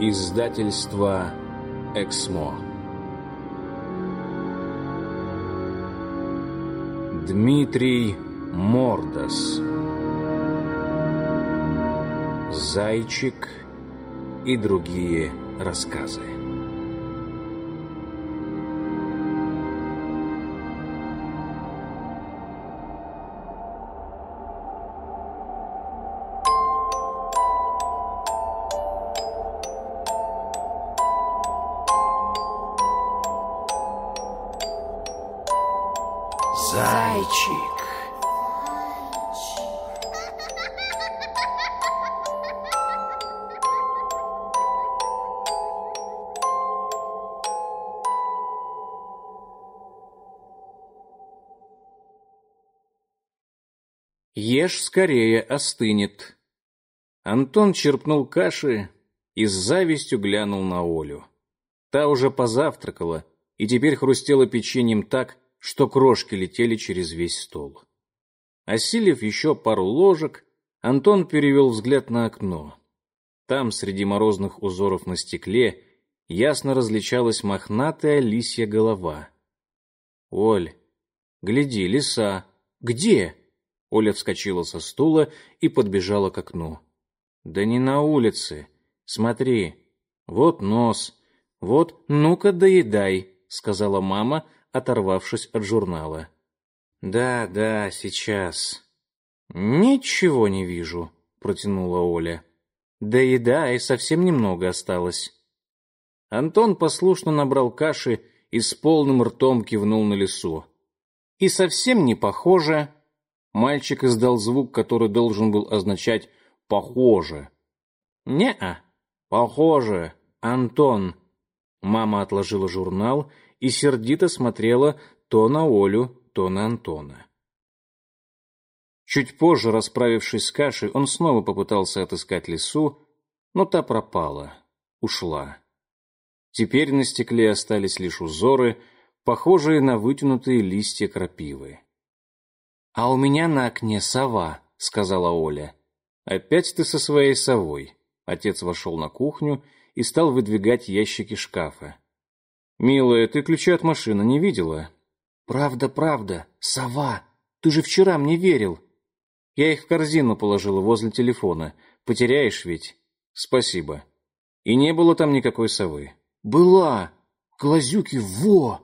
Издательство «Эксмо». Дмитрий Мордос «Зайчик» и другие рассказы. Ешь скорее, остынет. Антон черпнул каши и с завистью глянул на Олю. Та уже позавтракала и теперь хрустела печеньем так, что крошки летели через весь стол. Осилив еще пару ложек, Антон перевел взгляд на окно. Там, среди морозных узоров на стекле, ясно различалась мохнатая лисья голова. «Оль, гляди, лиса! Где?» Оля вскочила со стула и подбежала к окну. «Да не на улице. Смотри, вот нос, вот ну-ка доедай», — сказала мама, оторвавшись от журнала. «Да, да, сейчас». «Ничего не вижу», — протянула Оля. «Доедай, совсем немного осталось». Антон послушно набрал каши и с полным ртом кивнул на лесу. «И совсем не похоже», Мальчик издал звук, который должен был означать «похоже». «Не-а, похоже, Антон». Мама отложила журнал и сердито смотрела то на Олю, то на Антона. Чуть позже, расправившись с кашей, он снова попытался отыскать лису, но та пропала, ушла. Теперь на стекле остались лишь узоры, похожие на вытянутые листья крапивы. «А у меня на окне сова», — сказала Оля. «Опять ты со своей совой». Отец вошел на кухню и стал выдвигать ящики шкафа. «Милая, ты ключи от машины не видела?» «Правда, правда, сова. Ты же вчера мне верил». «Я их в корзину положила возле телефона. Потеряешь ведь?» «Спасибо». «И не было там никакой совы?» «Была. Глазюки, во!»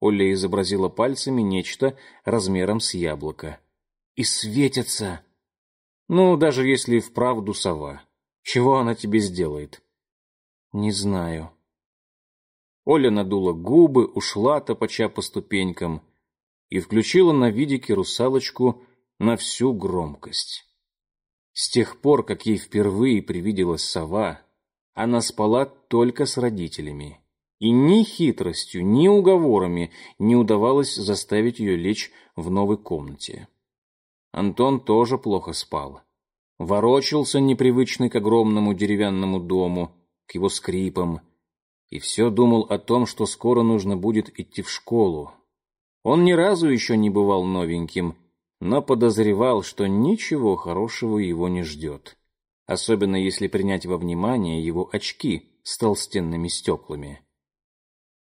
Оля изобразила пальцами нечто размером с яблоко. «И светятся!» «Ну, даже если вправду сова. Чего она тебе сделает?» «Не знаю». Оля надула губы, ушла, топача по ступенькам, и включила на видике русалочку на всю громкость. С тех пор, как ей впервые привиделась сова, она спала только с родителями и ни хитростью, ни уговорами не удавалось заставить ее лечь в новой комнате. Антон тоже плохо спал. Ворочался непривычный к огромному деревянному дому, к его скрипам, и все думал о том, что скоро нужно будет идти в школу. Он ни разу еще не бывал новеньким, но подозревал, что ничего хорошего его не ждет, особенно если принять во внимание его очки с толстенными стеклами.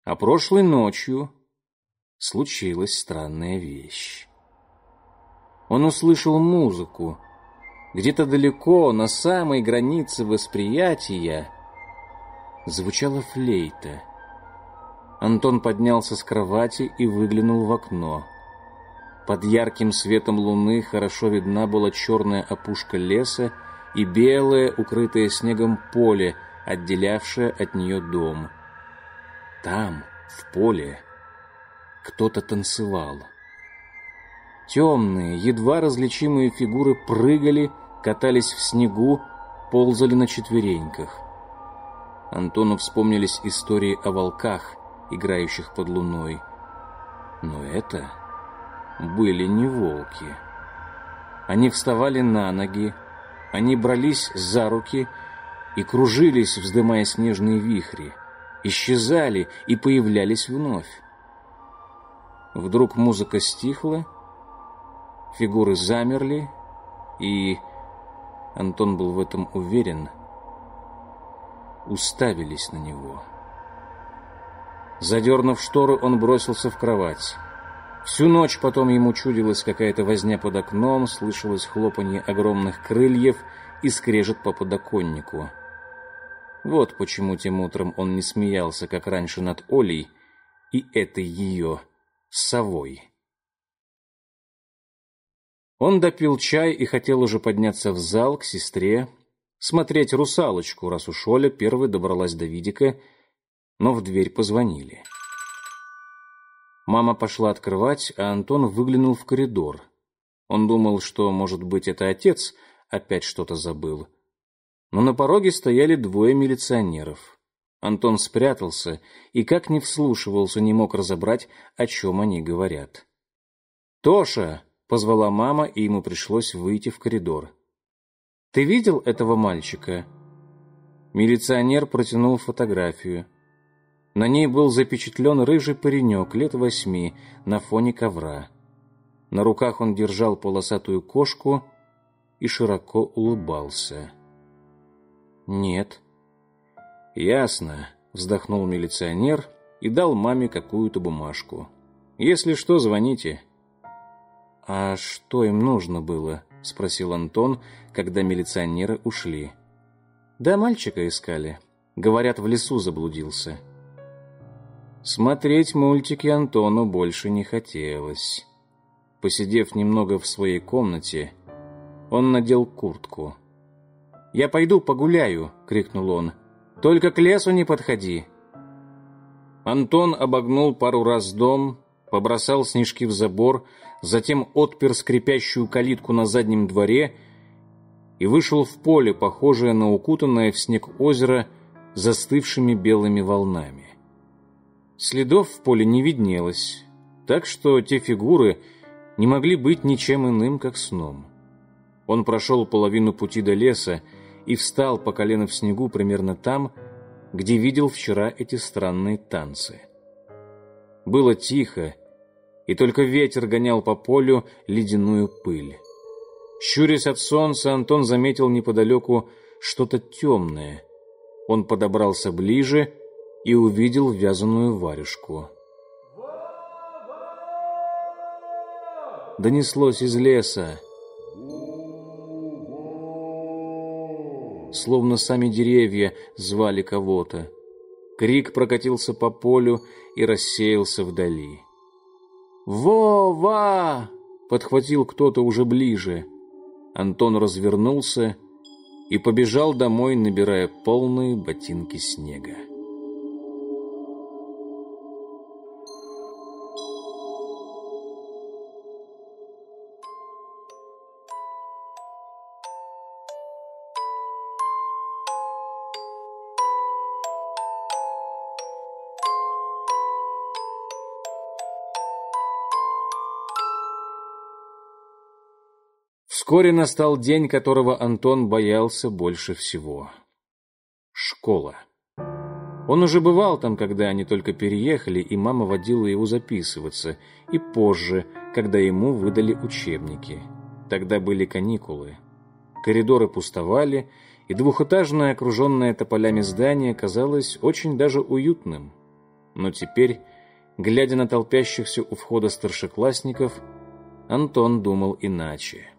А прошлой ночью случилась странная вещь. Он услышал музыку. Где-то далеко, на самой границе восприятия, звучала флейта. Антон поднялся с кровати и выглянул в окно. Под ярким светом луны хорошо видна была черная опушка леса и белое, укрытое снегом поле, отделявшее от нее дом — там, в поле, кто-то танцевал. Темные, едва различимые фигуры прыгали, катались в снегу, ползали на четвереньках. Антону вспомнились истории о волках, играющих под луной. Но это были не волки. Они вставали на ноги, они брались за руки и кружились, вздымая снежные вихри исчезали и появлялись вновь. Вдруг музыка стихла, фигуры замерли, и Антон был в этом уверен. уставились на него. Задернув штору, он бросился в кровать. Всю ночь потом ему чудилась какая-то возня под окном, слышалось хлопанье огромных крыльев и скрежет по подоконнику. Вот почему тем утром он не смеялся, как раньше, над Олей и этой ее совой. Он допил чай и хотел уже подняться в зал к сестре, смотреть «Русалочку», раз уж Оля первой добралась до Видика, но в дверь позвонили. Мама пошла открывать, а Антон выглянул в коридор. Он думал, что, может быть, это отец опять что-то забыл. Но на пороге стояли двое милиционеров. Антон спрятался и, как ни вслушивался, не мог разобрать, о чем они говорят. «Тоша!» Позвала мама, и ему пришлось выйти в коридор. «Ты видел этого мальчика?» Милиционер протянул фотографию. На ней был запечатлен рыжий паренек лет восьми на фоне ковра. На руках он держал полосатую кошку и широко улыбался. «Нет». «Ясно», — вздохнул милиционер и дал маме какую-то бумажку. «Если что, звоните». «А что им нужно было?» — спросил Антон, когда милиционеры ушли. «Да мальчика искали. Говорят, в лесу заблудился». Смотреть мультики Антону больше не хотелось. Посидев немного в своей комнате, он надел куртку. «Я пойду погуляю!» — крикнул он. «Только к лесу не подходи!» Антон обогнул пару раз дом, побросал снежки в забор, затем отпер скрипящую калитку на заднем дворе и вышел в поле, похожее на укутанное в снег озеро застывшими белыми волнами. Следов в поле не виднелось, так что те фигуры не могли быть ничем иным, как сном. Он прошел половину пути до леса и встал по колено в снегу примерно там, где видел вчера эти странные танцы. Было тихо, и только ветер гонял по полю ледяную пыль. Щурясь от солнца, Антон заметил неподалеку что-то темное. Он подобрался ближе и увидел вязаную варежку. Донеслось из леса. Словно сами деревья звали кого-то. Крик прокатился по полю и рассеялся вдали. «Вова!» — подхватил кто-то уже ближе. Антон развернулся и побежал домой, набирая полные ботинки снега. Вскоре настал день, которого Антон боялся больше всего. Школа. Он уже бывал там, когда они только переехали, и мама водила его записываться, и позже, когда ему выдали учебники. Тогда были каникулы. Коридоры пустовали, и двухэтажное, окруженное тополями здание казалось очень даже уютным. Но теперь, глядя на толпящихся у входа старшеклассников, Антон думал иначе.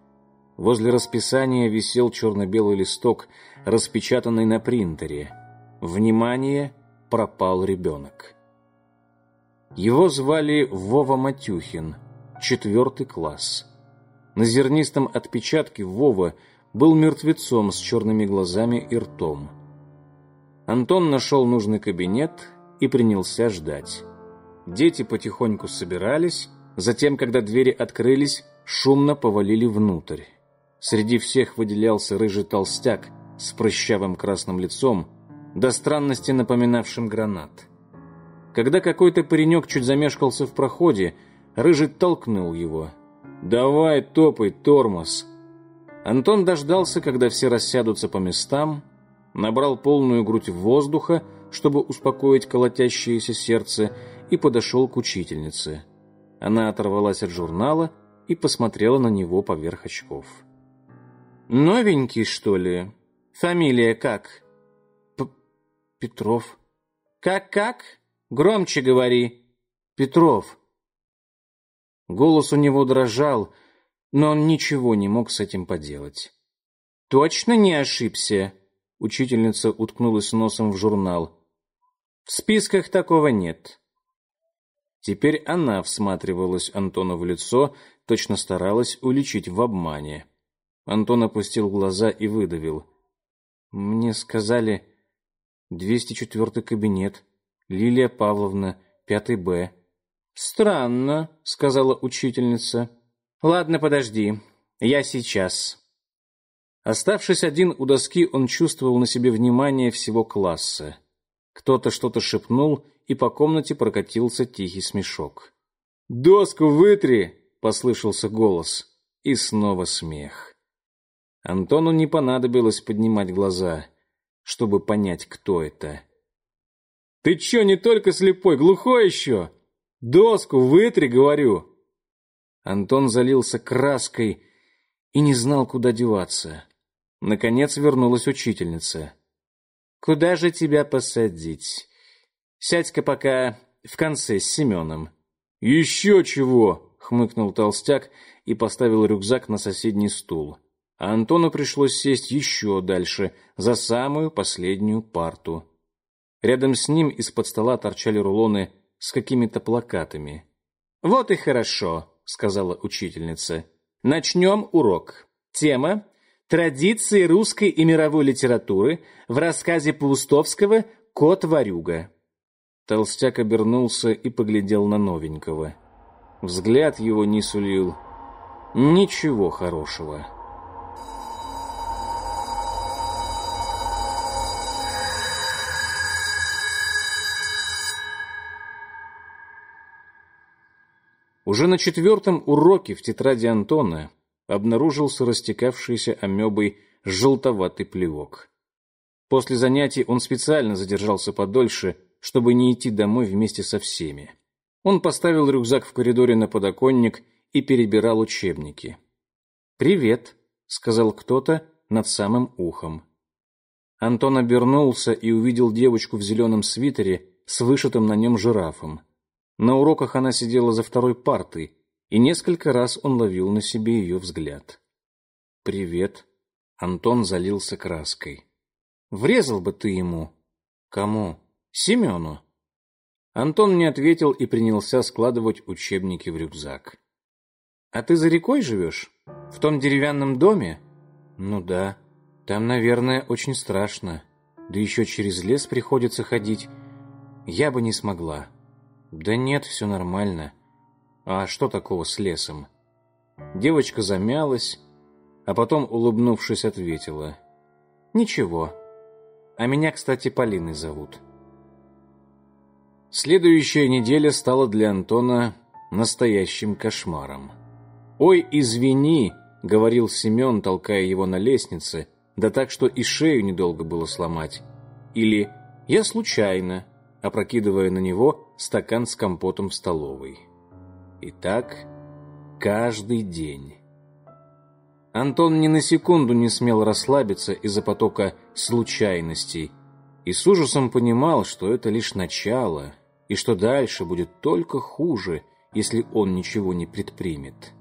Возле расписания висел черно-белый листок, распечатанный на принтере. Внимание, пропал ребенок. Его звали Вова Матюхин, четвертый класс. На зернистом отпечатке Вова был мертвецом с черными глазами и ртом. Антон нашел нужный кабинет и принялся ждать. Дети потихоньку собирались, затем, когда двери открылись, шумно повалили внутрь. Среди всех выделялся рыжий толстяк с прыщавым красным лицом, до странности напоминавшим гранат. Когда какой-то паренек чуть замешкался в проходе, рыжий толкнул его. «Давай, топай, тормоз!» Антон дождался, когда все рассядутся по местам, набрал полную грудь воздуха, чтобы успокоить колотящееся сердце, и подошел к учительнице. Она оторвалась от журнала и посмотрела на него поверх очков. «Новенький, что ли? Фамилия как?» П Петров. Как-как? Громче говори. Петров. Голос у него дрожал, но он ничего не мог с этим поделать. Точно не ошибся? Учительница уткнулась носом в журнал. В списках такого нет. Теперь она всматривалась Антону в лицо, точно старалась уличить в обмане. Антон опустил глаза и выдавил. «Мне сказали, 204 кабинет, Лилия Павловна, 5 Б». «Странно», — сказала учительница. «Ладно, подожди, я сейчас». Оставшись один у доски, он чувствовал на себе внимание всего класса. Кто-то что-то шепнул, и по комнате прокатился тихий смешок. «Доску вытри!» — послышался голос. И снова смех. Антону не понадобилось поднимать глаза, чтобы понять, кто это. «Ты чё, не только слепой, глухой еще? Доску вытри, говорю!» Антон залился краской и не знал, куда деваться. Наконец вернулась учительница. «Куда же тебя посадить? Сядь-ка пока в конце с Семеном». «Еще чего!» — хмыкнул толстяк и поставил рюкзак на соседний стул. А Антону пришлось сесть еще дальше, за самую последнюю парту. Рядом с ним из-под стола торчали рулоны с какими-то плакатами. «Вот и хорошо», — сказала учительница. «Начнем урок. Тема «Традиции русской и мировой литературы» в рассказе Паустовского «Кот-ворюга». Толстяк обернулся и поглядел на новенького. Взгляд его не сулил ничего хорошего. Уже на четвертом уроке в тетради Антона обнаружился растекавшийся амебой желтоватый плевок. После занятий он специально задержался подольше, чтобы не идти домой вместе со всеми. Он поставил рюкзак в коридоре на подоконник и перебирал учебники. «Привет», — сказал кто-то над самым ухом. Антон обернулся и увидел девочку в зеленом свитере с вышитым на нем жирафом. На уроках она сидела за второй партой, и несколько раз он ловил на себе ее взгляд. «Привет», — Антон залился краской. «Врезал бы ты ему». «Кому?» Семену. Антон не ответил и принялся складывать учебники в рюкзак. «А ты за рекой живешь? В том деревянном доме?» «Ну да. Там, наверное, очень страшно. Да еще через лес приходится ходить. Я бы не смогла». «Да нет, все нормально. А что такого с лесом?» Девочка замялась, а потом, улыбнувшись, ответила. «Ничего. А меня, кстати, Полиной зовут». Следующая неделя стала для Антона настоящим кошмаром. «Ой, извини», — говорил Семен, толкая его на лестнице, да так, что и шею недолго было сломать. Или «Я случайно», опрокидывая на него стакан с компотом в столовой. И так каждый день. Антон ни на секунду не смел расслабиться из-за потока случайностей и с ужасом понимал, что это лишь начало — и что дальше будет только хуже, если он ничего не предпримет.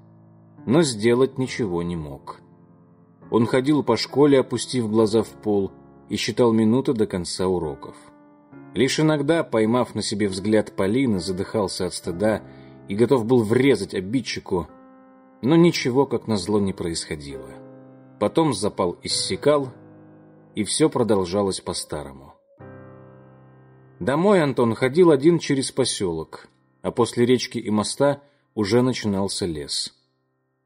Но сделать ничего не мог. Он ходил по школе, опустив глаза в пол, и считал минуты до конца уроков. Лишь иногда, поймав на себе взгляд Полины, задыхался от стыда и готов был врезать обидчику, но ничего, как назло, не происходило. Потом запал иссякал, и все продолжалось по-старому. Домой Антон ходил один через поселок, а после речки и моста уже начинался лес.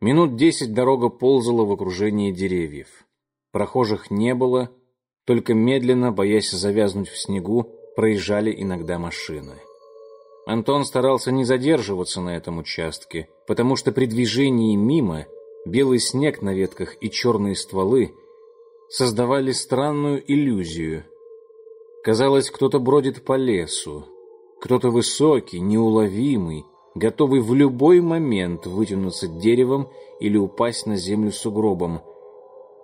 Минут десять дорога ползала в окружении деревьев. Прохожих не было, только медленно, боясь завязнуть в снегу, проезжали иногда машины. Антон старался не задерживаться на этом участке, потому что при движении мимо белый снег на ветках и черные стволы создавали странную иллюзию – Казалось, кто-то бродит по лесу, кто-то высокий, неуловимый, готовый в любой момент вытянуться деревом или упасть на землю сугробом.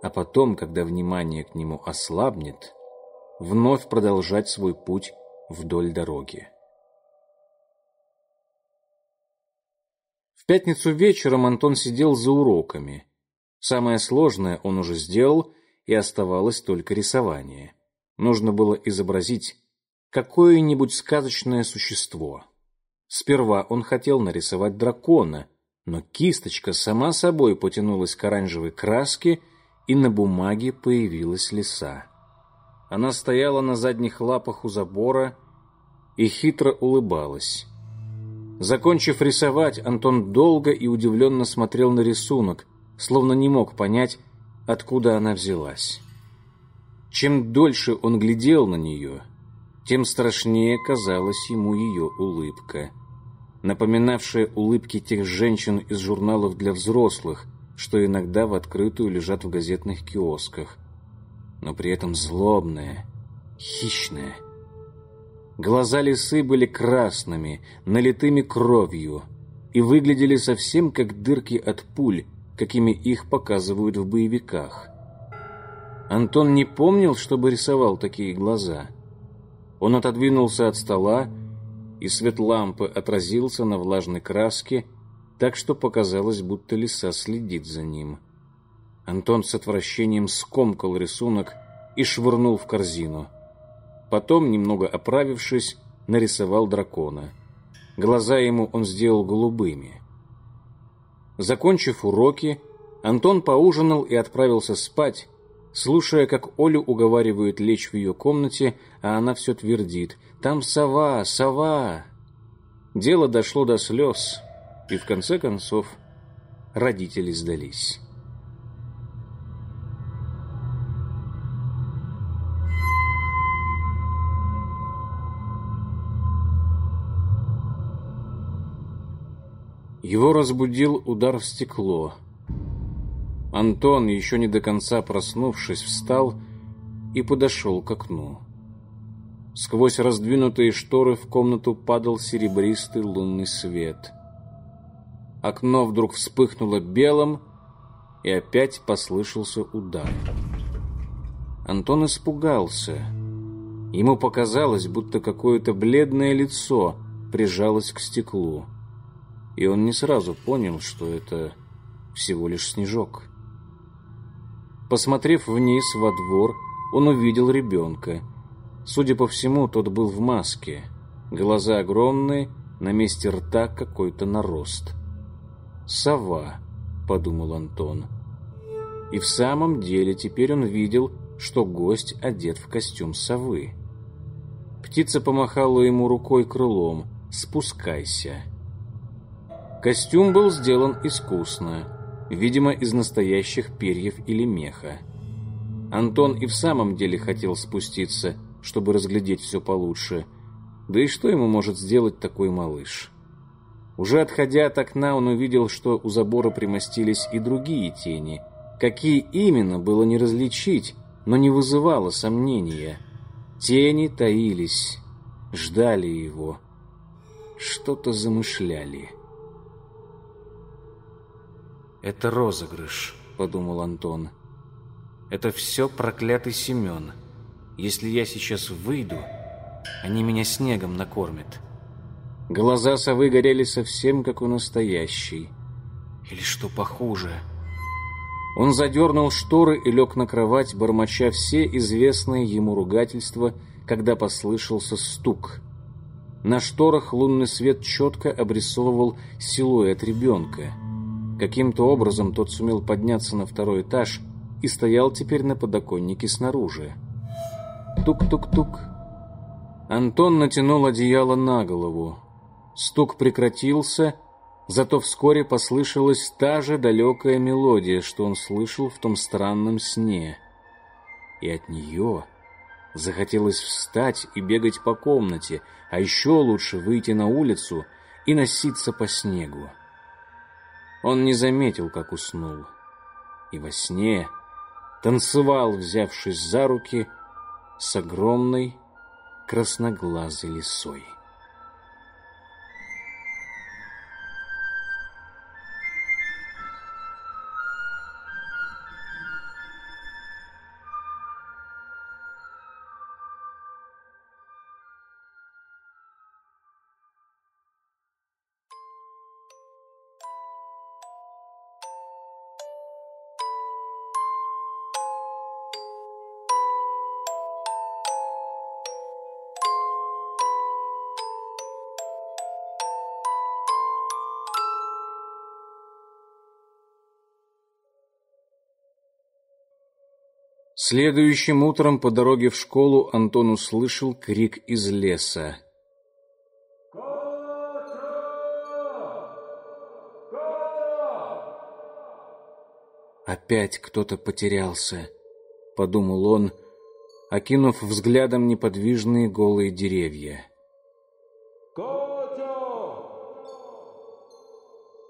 А потом, когда внимание к нему ослабнет, вновь продолжать свой путь вдоль дороги. В пятницу вечером Антон сидел за уроками. Самое сложное он уже сделал, и оставалось только рисование. Нужно было изобразить какое-нибудь сказочное существо. Сперва он хотел нарисовать дракона, но кисточка сама собой потянулась к оранжевой краске, и на бумаге появилась лиса. Она стояла на задних лапах у забора и хитро улыбалась. Закончив рисовать, Антон долго и удивленно смотрел на рисунок, словно не мог понять, откуда она взялась. Чем дольше он глядел на нее, тем страшнее казалась ему ее улыбка, напоминавшая улыбки тех женщин из журналов для взрослых, что иногда в открытую лежат в газетных киосках, но при этом злобная, хищная. Глаза лисы были красными, налитыми кровью, и выглядели совсем как дырки от пуль, какими их показывают в боевиках. Антон не помнил, чтобы рисовал такие глаза. Он отодвинулся от стола, и свет лампы отразился на влажной краске, так что показалось, будто лиса следит за ним. Антон с отвращением скомкал рисунок и швырнул в корзину. Потом, немного оправившись, нарисовал дракона. Глаза ему он сделал голубыми. Закончив уроки, Антон поужинал и отправился спать, слушая, как Олю уговаривают лечь в ее комнате, а она все твердит «Там сова, сова!». Дело дошло до слез, и в конце концов родители сдались. Его разбудил удар в стекло. Антон, еще не до конца проснувшись, встал и подошел к окну. Сквозь раздвинутые шторы в комнату падал серебристый лунный свет. Окно вдруг вспыхнуло белым, и опять послышался удар. Антон испугался. Ему показалось, будто какое-то бледное лицо прижалось к стеклу и он не сразу понял, что это всего лишь снежок. Посмотрев вниз во двор, он увидел ребенка. Судя по всему, тот был в маске. Глаза огромные, на месте рта какой-то нарост. «Сова», — подумал Антон. И в самом деле теперь он видел, что гость одет в костюм совы. Птица помахала ему рукой крылом «Спускайся». Костюм был сделан искусно, видимо, из настоящих перьев или меха. Антон и в самом деле хотел спуститься, чтобы разглядеть все получше. Да и что ему может сделать такой малыш? Уже отходя от окна, он увидел, что у забора примостились и другие тени. Какие именно, было не различить, но не вызывало сомнения. Тени таились, ждали его, что-то замышляли. «Это розыгрыш», — подумал Антон. «Это все проклятый Семен. Если я сейчас выйду, они меня снегом накормят». Глаза совы горели совсем как у настоящей. Или что похуже. Он задернул шторы и лег на кровать, бормоча все известные ему ругательства, когда послышался стук. На шторах лунный свет четко обрисовывал силуэт ребенка — Каким-то образом тот сумел подняться на второй этаж и стоял теперь на подоконнике снаружи. Тук-тук-тук. Антон натянул одеяло на голову. Стук прекратился, зато вскоре послышалась та же далекая мелодия, что он слышал в том странном сне. И от нее захотелось встать и бегать по комнате, а еще лучше выйти на улицу и носиться по снегу. Он не заметил, как уснул. И во сне танцевал, взявшись за руки, с огромной красноглазой лисой. Следующим утром по дороге в школу Антон услышал крик из леса. «Опять кто-то потерялся», — подумал он, окинув взглядом неподвижные голые деревья.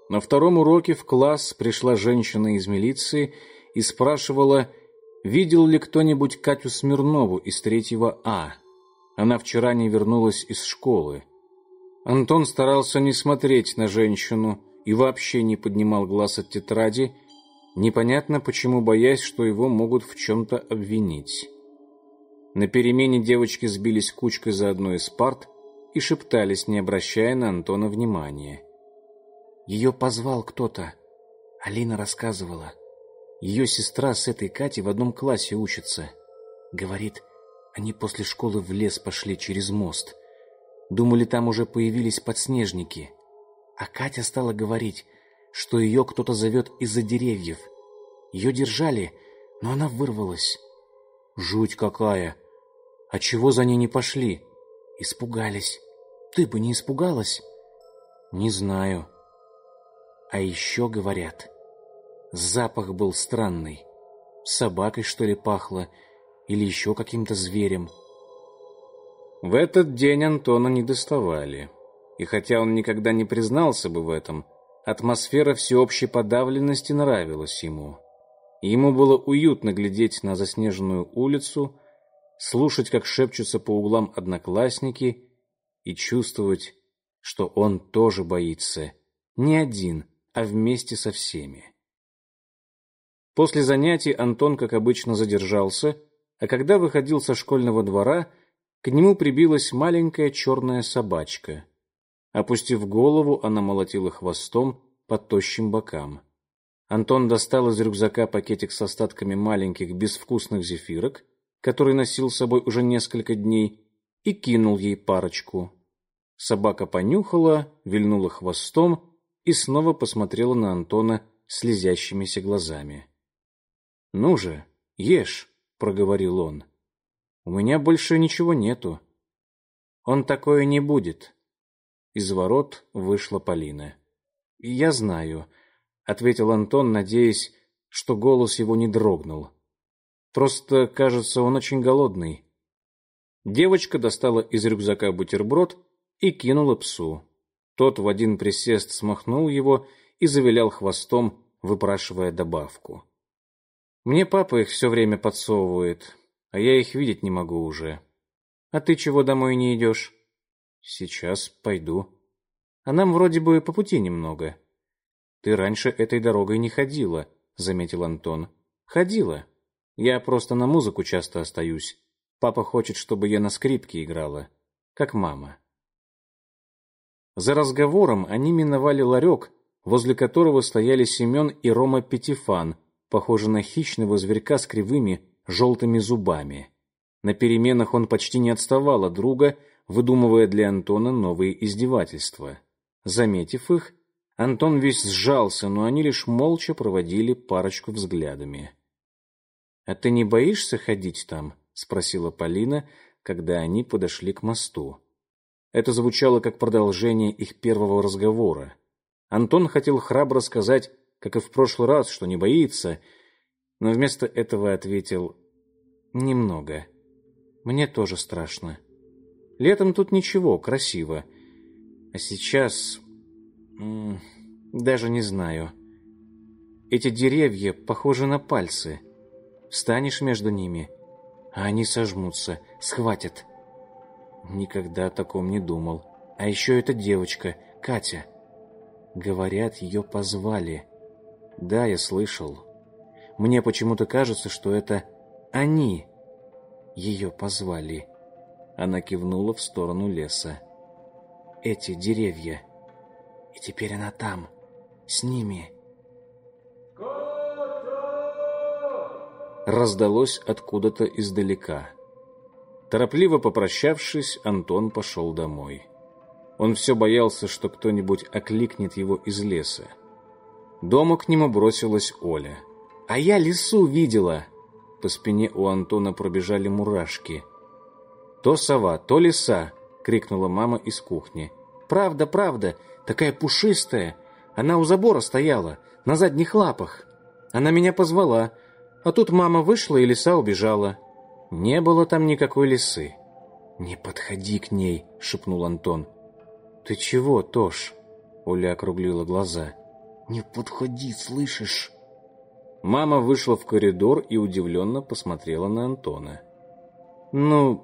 На втором уроке в класс пришла женщина из милиции и спрашивала, видел ли кто-нибудь Катю Смирнову из третьего А. Она вчера не вернулась из школы. Антон старался не смотреть на женщину и вообще не поднимал глаз от тетради, непонятно почему боясь, что его могут в чем-то обвинить. На перемене девочки сбились кучкой за одной из парт и шептались, не обращая на Антона внимания. Ее позвал кто-то. Алина рассказывала. Ее сестра с этой Катей в одном классе учится. Говорит, они после школы в лес пошли через мост. Думали, там уже появились подснежники. А Катя стала говорить, что ее кто-то зовет из-за деревьев. Ее держали, но она вырвалась. Жуть какая! А чего за ней не пошли? Испугались. Ты бы не испугалась? Не знаю. А еще говорят, запах был странный. Собакой, что ли, пахло, или еще каким-то зверем. В этот день Антона не доставали. И хотя он никогда не признался бы в этом, атмосфера всеобщей подавленности нравилась ему. Ему было уютно глядеть на заснеженную улицу, слушать, как шепчутся по углам одноклассники, и чувствовать, что он тоже боится, не один, а вместе со всеми. После занятий Антон, как обычно, задержался, а когда выходил со школьного двора, к нему прибилась маленькая черная собачка. Опустив голову, она молотила хвостом по тощим бокам. Антон достал из рюкзака пакетик с остатками маленьких безвкусных зефирок, который носил с собой уже несколько дней, и кинул ей парочку. Собака понюхала, вильнула хвостом и снова посмотрела на Антона слезящимися глазами. «Ну же, ешь», — проговорил он. «У меня больше ничего нету». «Он такое не будет». Из ворот вышла Полина. «Я знаю», — ответил Антон, надеясь, что голос его не дрогнул. «Просто, кажется, он очень голодный». Девочка достала из рюкзака бутерброд и кинула псу. Тот в один присест смахнул его и завилял хвостом, выпрашивая добавку. Мне папа их все время подсовывает, а я их видеть не могу уже. А ты чего домой не идешь? Сейчас пойду. А нам вроде бы по пути немного. Ты раньше этой дорогой не ходила, заметил Антон. Ходила. Я просто на музыку часто остаюсь. Папа хочет, чтобы я на скрипке играла, как мама. За разговором они миновали ларек, возле которого стояли Семен и Рома Петифан, похожий на хищного зверька с кривыми желтыми зубами. На переменах он почти не отставал от друга, выдумывая для Антона новые издевательства. Заметив их, Антон весь сжался, но они лишь молча проводили парочку взглядами. — А ты не боишься ходить там? — спросила Полина, когда они подошли к мосту. Это звучало как продолжение их первого разговора. Антон хотел храбро сказать, как и в прошлый раз, что не боится, но вместо этого ответил «Немного. Мне тоже страшно. Летом тут ничего, красиво. А сейчас... даже не знаю. Эти деревья похожи на пальцы. Встанешь между ними, а они сожмутся, схватят». Никогда о таком не думал. А еще эта девочка, Катя. Говорят, ее позвали. Да, я слышал. Мне почему-то кажется, что это они ее позвали. Она кивнула в сторону леса. Эти деревья. И теперь она там, с ними. Раздалось откуда-то издалека. Торопливо попрощавшись, Антон пошел домой. Он все боялся, что кто-нибудь окликнет его из леса. Дома к нему бросилась Оля. «А я лису видела!» По спине у Антона пробежали мурашки. «То сова, то лиса!» — крикнула мама из кухни. «Правда, правда, такая пушистая. Она у забора стояла, на задних лапах. Она меня позвала, а тут мама вышла, и лиса убежала. Не было там никакой лисы». «Не подходи к ней», — шепнул Антон. «Ты чего, Тош?» — Оля округлила глаза. «Не подходи, слышишь?» Мама вышла в коридор и удивленно посмотрела на Антона. «Ну,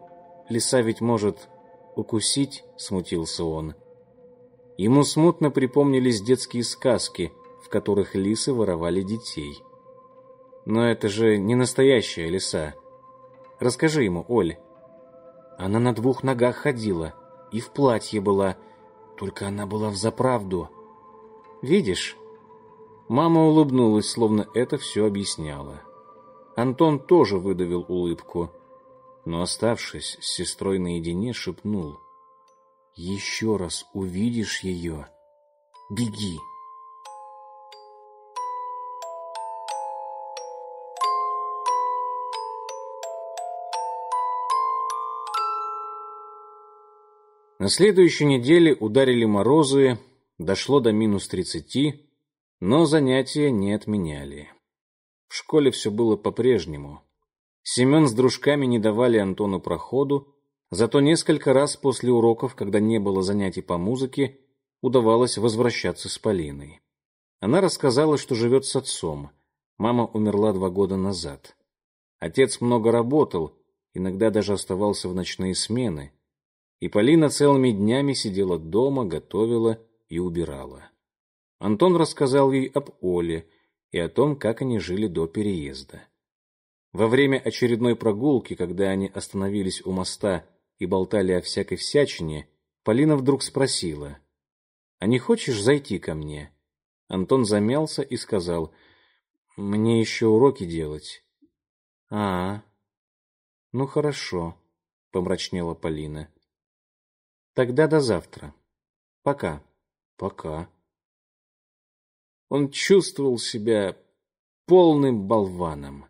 лиса ведь может укусить», — смутился он. Ему смутно припомнились детские сказки, в которых лисы воровали детей. «Но это же не настоящая лиса. Расскажи ему, Оль». Она на двух ногах ходила и в платье была, только она была в заправду. Видишь, Мама улыбнулась, словно это все объясняло. Антон тоже выдавил улыбку, но, оставшись с сестрой наедине, шепнул. «Еще раз увидишь ее, беги!» На следующей неделе ударили морозы, дошло до минус тридцати, но занятия не отменяли. В школе все было по-прежнему. Семен с дружками не давали Антону проходу, зато несколько раз после уроков, когда не было занятий по музыке, удавалось возвращаться с Полиной. Она рассказала, что живет с отцом. Мама умерла два года назад. Отец много работал, иногда даже оставался в ночные смены. И Полина целыми днями сидела дома, готовила и убирала. Антон рассказал ей об Оле и о том, как они жили до переезда. Во время очередной прогулки, когда они остановились у моста и болтали о всякой всячине, Полина вдруг спросила, «А не хочешь зайти ко мне?» Антон замялся и сказал, «Мне еще уроки делать». «А, ну хорошо», — помрачнела Полина. «Тогда до завтра. Пока». «Пока». Он чувствовал себя полным болваном.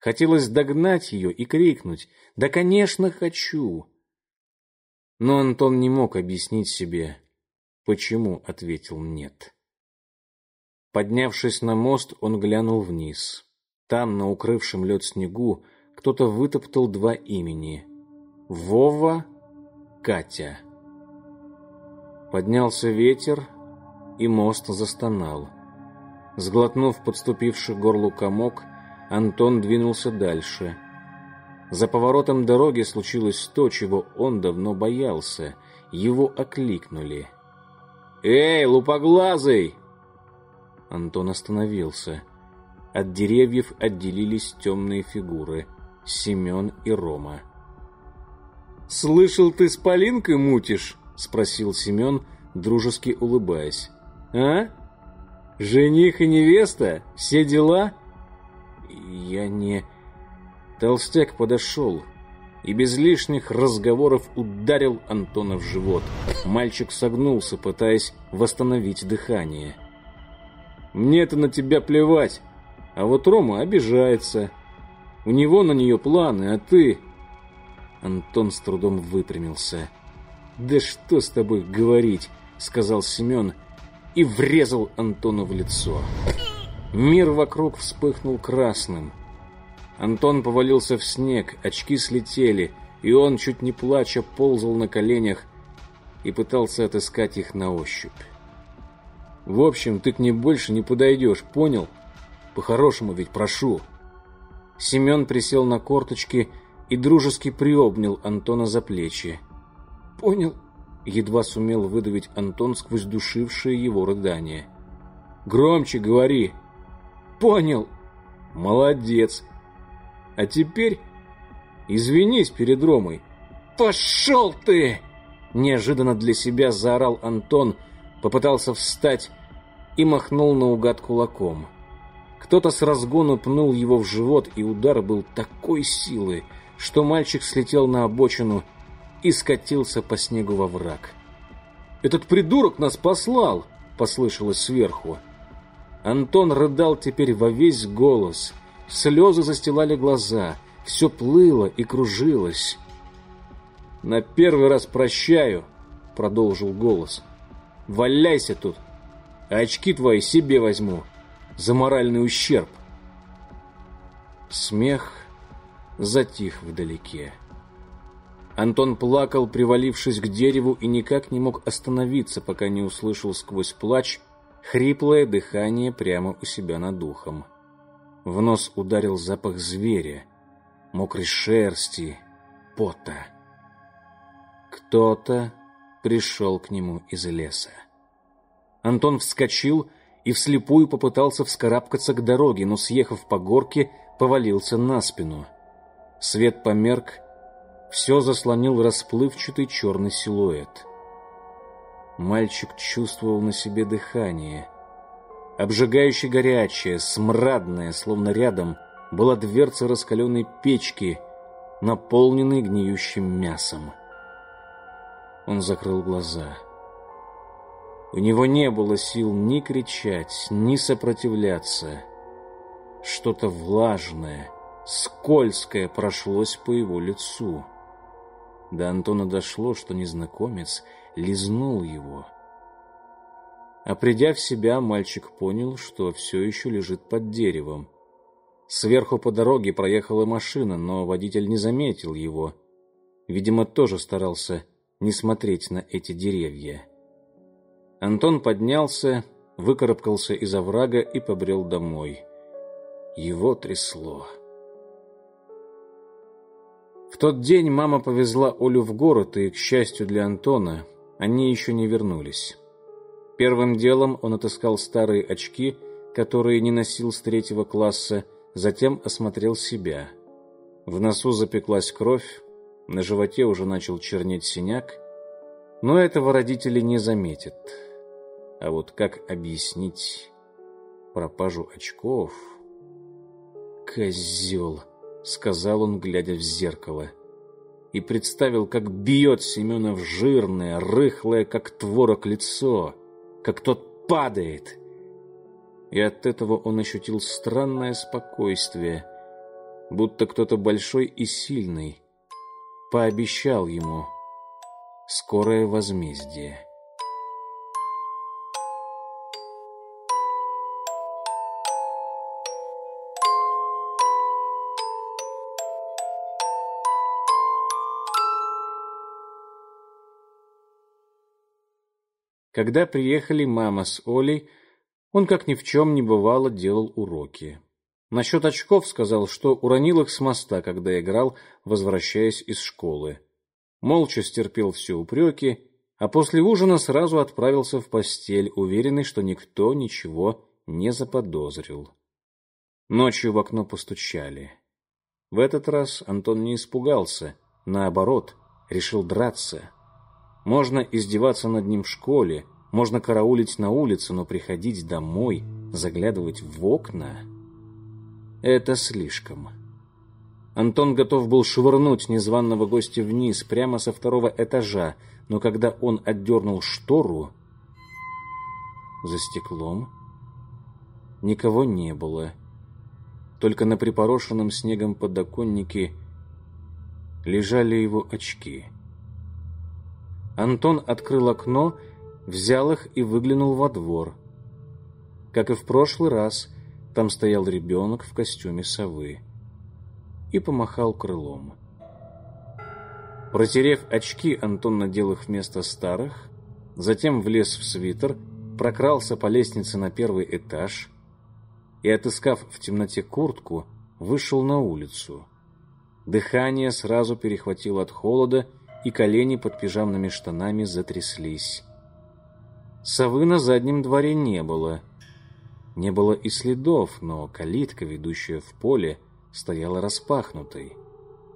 Хотелось догнать ее и крикнуть «Да, конечно, хочу!» Но Антон не мог объяснить себе, почему ответил «нет». Поднявшись на мост, он глянул вниз. Там, на укрывшем лед снегу, кто-то вытоптал два имени — Вова, Катя. Поднялся ветер, и мост застонал. Сглотнув подступивший горлу комок, Антон двинулся дальше. За поворотом дороги случилось то, чего он давно боялся. Его окликнули. «Эй, лупоглазый!» Антон остановился. От деревьев отделились темные фигуры — Семен и Рома. «Слышал, ты с Полинкой мутишь?» — спросил Семен, дружески улыбаясь. «А?» Жених и невеста? Все дела? Я не... Толстяк подошел и без лишних разговоров ударил Антона в живот. Мальчик согнулся, пытаясь восстановить дыхание. «Мне-то на тебя плевать, а вот Рома обижается. У него на нее планы, а ты...» Антон с трудом выпрямился. «Да что с тобой говорить?» — сказал Семен, — и врезал Антону в лицо. Мир вокруг вспыхнул красным. Антон повалился в снег, очки слетели, и он, чуть не плача, ползал на коленях и пытался отыскать их на ощупь. «В общем, ты к ней больше не подойдешь, понял? По-хорошему ведь прошу». Семен присел на корточки и дружески приобнял Антона за плечи. «Понял, едва сумел выдавить Антон сквозь душившие его рыдания. «Громче говори!» «Понял!» «Молодец! А теперь извинись перед Ромой!» «Пошел ты!» Неожиданно для себя заорал Антон, попытался встать и махнул наугад кулаком. Кто-то с разгону пнул его в живот, и удар был такой силы, что мальчик слетел на обочину и скатился по снегу во враг. «Этот придурок нас послал!» — послышалось сверху. Антон рыдал теперь во весь голос, Слезы застилали глаза, все плыло и кружилось. «На первый раз прощаю», — продолжил голос. «Валяйся тут, очки твои себе возьму за моральный ущерб». Смех затих вдалеке. Антон плакал, привалившись к дереву, и никак не мог остановиться, пока не услышал сквозь плач хриплое дыхание прямо у себя над ухом. В нос ударил запах зверя, мокрой шерсти, пота. Кто-то пришел к нему из леса. Антон вскочил и вслепую попытался вскарабкаться к дороге, но, съехав по горке, повалился на спину. Свет померк, все заслонил расплывчатый черный силуэт. Мальчик чувствовал на себе дыхание. Обжигающе горячее, смрадное, словно рядом, была дверца раскаленной печки, наполненной гниющим мясом. Он закрыл глаза. У него не было сил ни кричать, ни сопротивляться. Что-то влажное, скользкое прошлось по его лицу. До Антона дошло, что незнакомец лизнул его. А придя в себя, мальчик понял, что все еще лежит под деревом. Сверху по дороге проехала машина, но водитель не заметил его. Видимо, тоже старался не смотреть на эти деревья. Антон поднялся, выкарабкался из оврага и побрел домой. Его трясло. В тот день мама повезла Олю в город, и, к счастью для Антона, они еще не вернулись. Первым делом он отыскал старые очки, которые не носил с третьего класса, затем осмотрел себя. В носу запеклась кровь, на животе уже начал чернеть синяк, но этого родители не заметят. А вот как объяснить пропажу очков? «Козел!» — сказал он, глядя в зеркало и представил, как бьет Семенов жирное, рыхлое, как творог, лицо, как тот падает. И от этого он ощутил странное спокойствие, будто кто-то большой и сильный пообещал ему скорое возмездие. Когда приехали мама с Олей, он, как ни в чем не бывало, делал уроки. Насчет очков сказал, что уронил их с моста, когда играл, возвращаясь из школы. Молча стерпел все упреки, а после ужина сразу отправился в постель, уверенный, что никто ничего не заподозрил. Ночью в окно постучали. В этот раз Антон не испугался, наоборот, решил драться. Можно издеваться над ним в школе, можно караулить на улице, но приходить домой, заглядывать в окна — это слишком. Антон готов был швырнуть незваного гостя вниз, прямо со второго этажа, но когда он отдернул штору, за стеклом никого не было. Только на припорошенном снегом подоконнике лежали его очки — Антон открыл окно, взял их и выглянул во двор. Как и в прошлый раз, там стоял ребенок в костюме совы и помахал крылом. Протерев очки, Антон надел их вместо старых, затем влез в свитер, прокрался по лестнице на первый этаж и, отыскав в темноте куртку, вышел на улицу. Дыхание сразу перехватило от холода, и колени под пижамными штанами затряслись. Совы на заднем дворе не было. Не было и следов, но калитка, ведущая в поле, стояла распахнутой,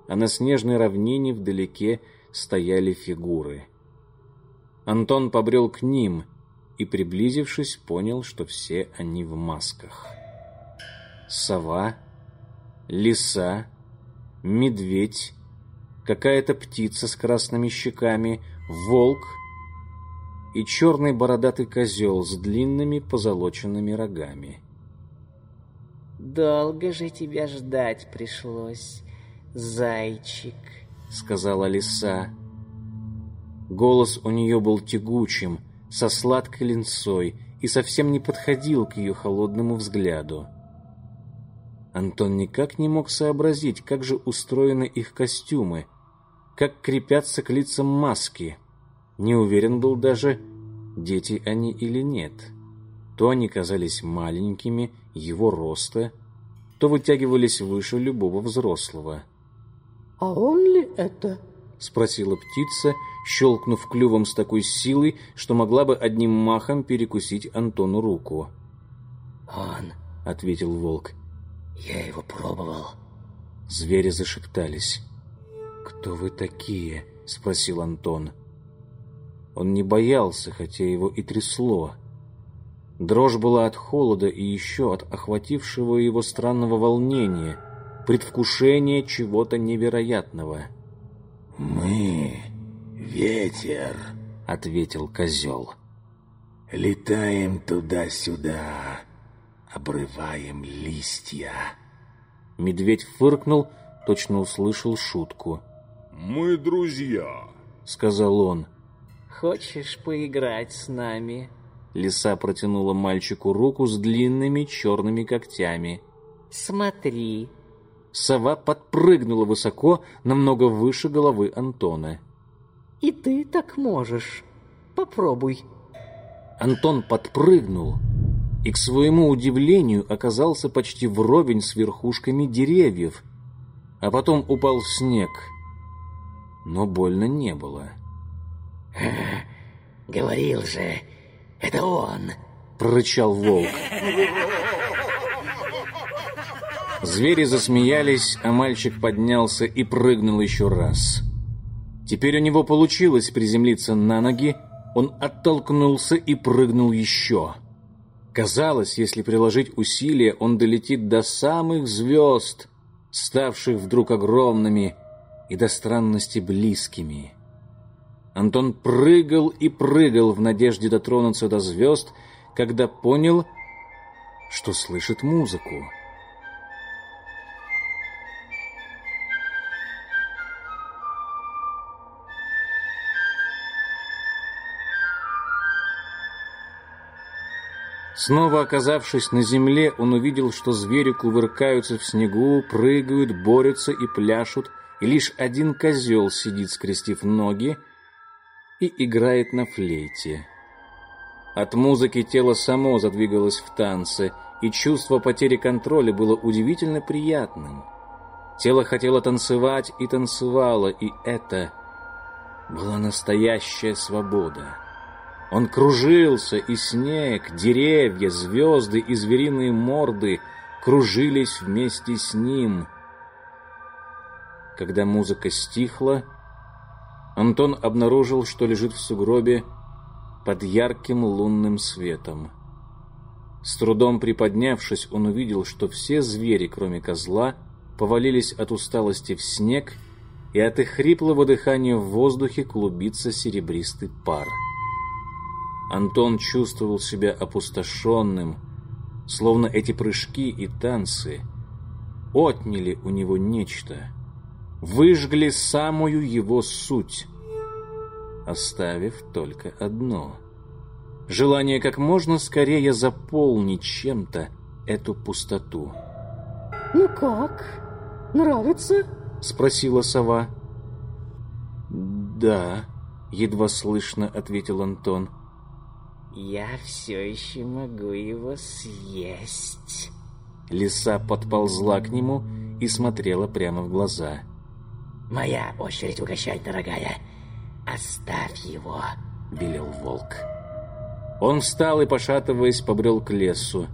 а на снежной равнине вдалеке стояли фигуры. Антон побрел к ним и, приблизившись, понял, что все они в масках. Сова, лиса, медведь, какая-то птица с красными щеками, волк и черный бородатый козел с длинными позолоченными рогами. Долго же тебя ждать пришлось, зайчик, сказала лиса. Голос у нее был тягучим, со сладкой линцой и совсем не подходил к ее холодному взгляду. Антон никак не мог сообразить, как же устроены их костюмы, как крепятся к лицам маски. Не уверен был даже, дети они или нет. То они казались маленькими, его роста, то вытягивались выше любого взрослого. «А он ли это?» — спросила птица, щелкнув клювом с такой силой, что могла бы одним махом перекусить Антону руку. «Он», — ответил волк. «Я его пробовал». Звери зашептались. «Кто вы такие?» — спросил Антон. Он не боялся, хотя его и трясло. Дрожь была от холода и еще от охватившего его странного волнения, предвкушения чего-то невероятного. «Мы — ветер», — ответил козел. «Летаем туда-сюда, обрываем листья». Медведь фыркнул, точно услышал шутку. «Мы друзья», — сказал он. «Хочешь поиграть с нами?» Лиса протянула мальчику руку с длинными черными когтями. «Смотри». Сова подпрыгнула высоко, намного выше головы Антона. «И ты так можешь. Попробуй». Антон подпрыгнул и, к своему удивлению, оказался почти вровень с верхушками деревьев, а потом упал в снег. Но больно не было. «Говорил же, это он!» — прорычал волк. Звери засмеялись, а мальчик поднялся и прыгнул еще раз. Теперь у него получилось приземлиться на ноги, он оттолкнулся и прыгнул еще. Казалось, если приложить усилия, он долетит до самых звезд, ставших вдруг огромными и до странности близкими. Антон прыгал и прыгал в надежде дотронуться до звезд, когда понял, что слышит музыку. Снова оказавшись на земле, он увидел, что звери кувыркаются в снегу, прыгают, борются и пляшут, и лишь один козел сидит, скрестив ноги, и играет на флейте. От музыки тело само задвигалось в танце, и чувство потери контроля было удивительно приятным. Тело хотело танцевать и танцевало, и это была настоящая свобода. Он кружился, и снег, деревья, звезды и звериные морды кружились вместе с ним. Когда музыка стихла, Антон обнаружил, что лежит в сугробе под ярким лунным светом. С трудом приподнявшись, он увидел, что все звери, кроме козла, повалились от усталости в снег, и от их хриплого дыхания в воздухе клубится серебристый пар. Антон чувствовал себя опустошенным, словно эти прыжки и танцы отняли у него нечто — выжгли самую его суть, оставив только одно — желание как можно скорее заполнить чем-то эту пустоту. «Ну как? Нравится?» — спросила сова. «Да», — едва слышно ответил Антон. «Я все еще могу его съесть». Лиса подползла к нему и смотрела прямо в глаза. Моя очередь угощать, дорогая. Оставь его, велел волк. Он встал и, пошатываясь, побрел к лесу.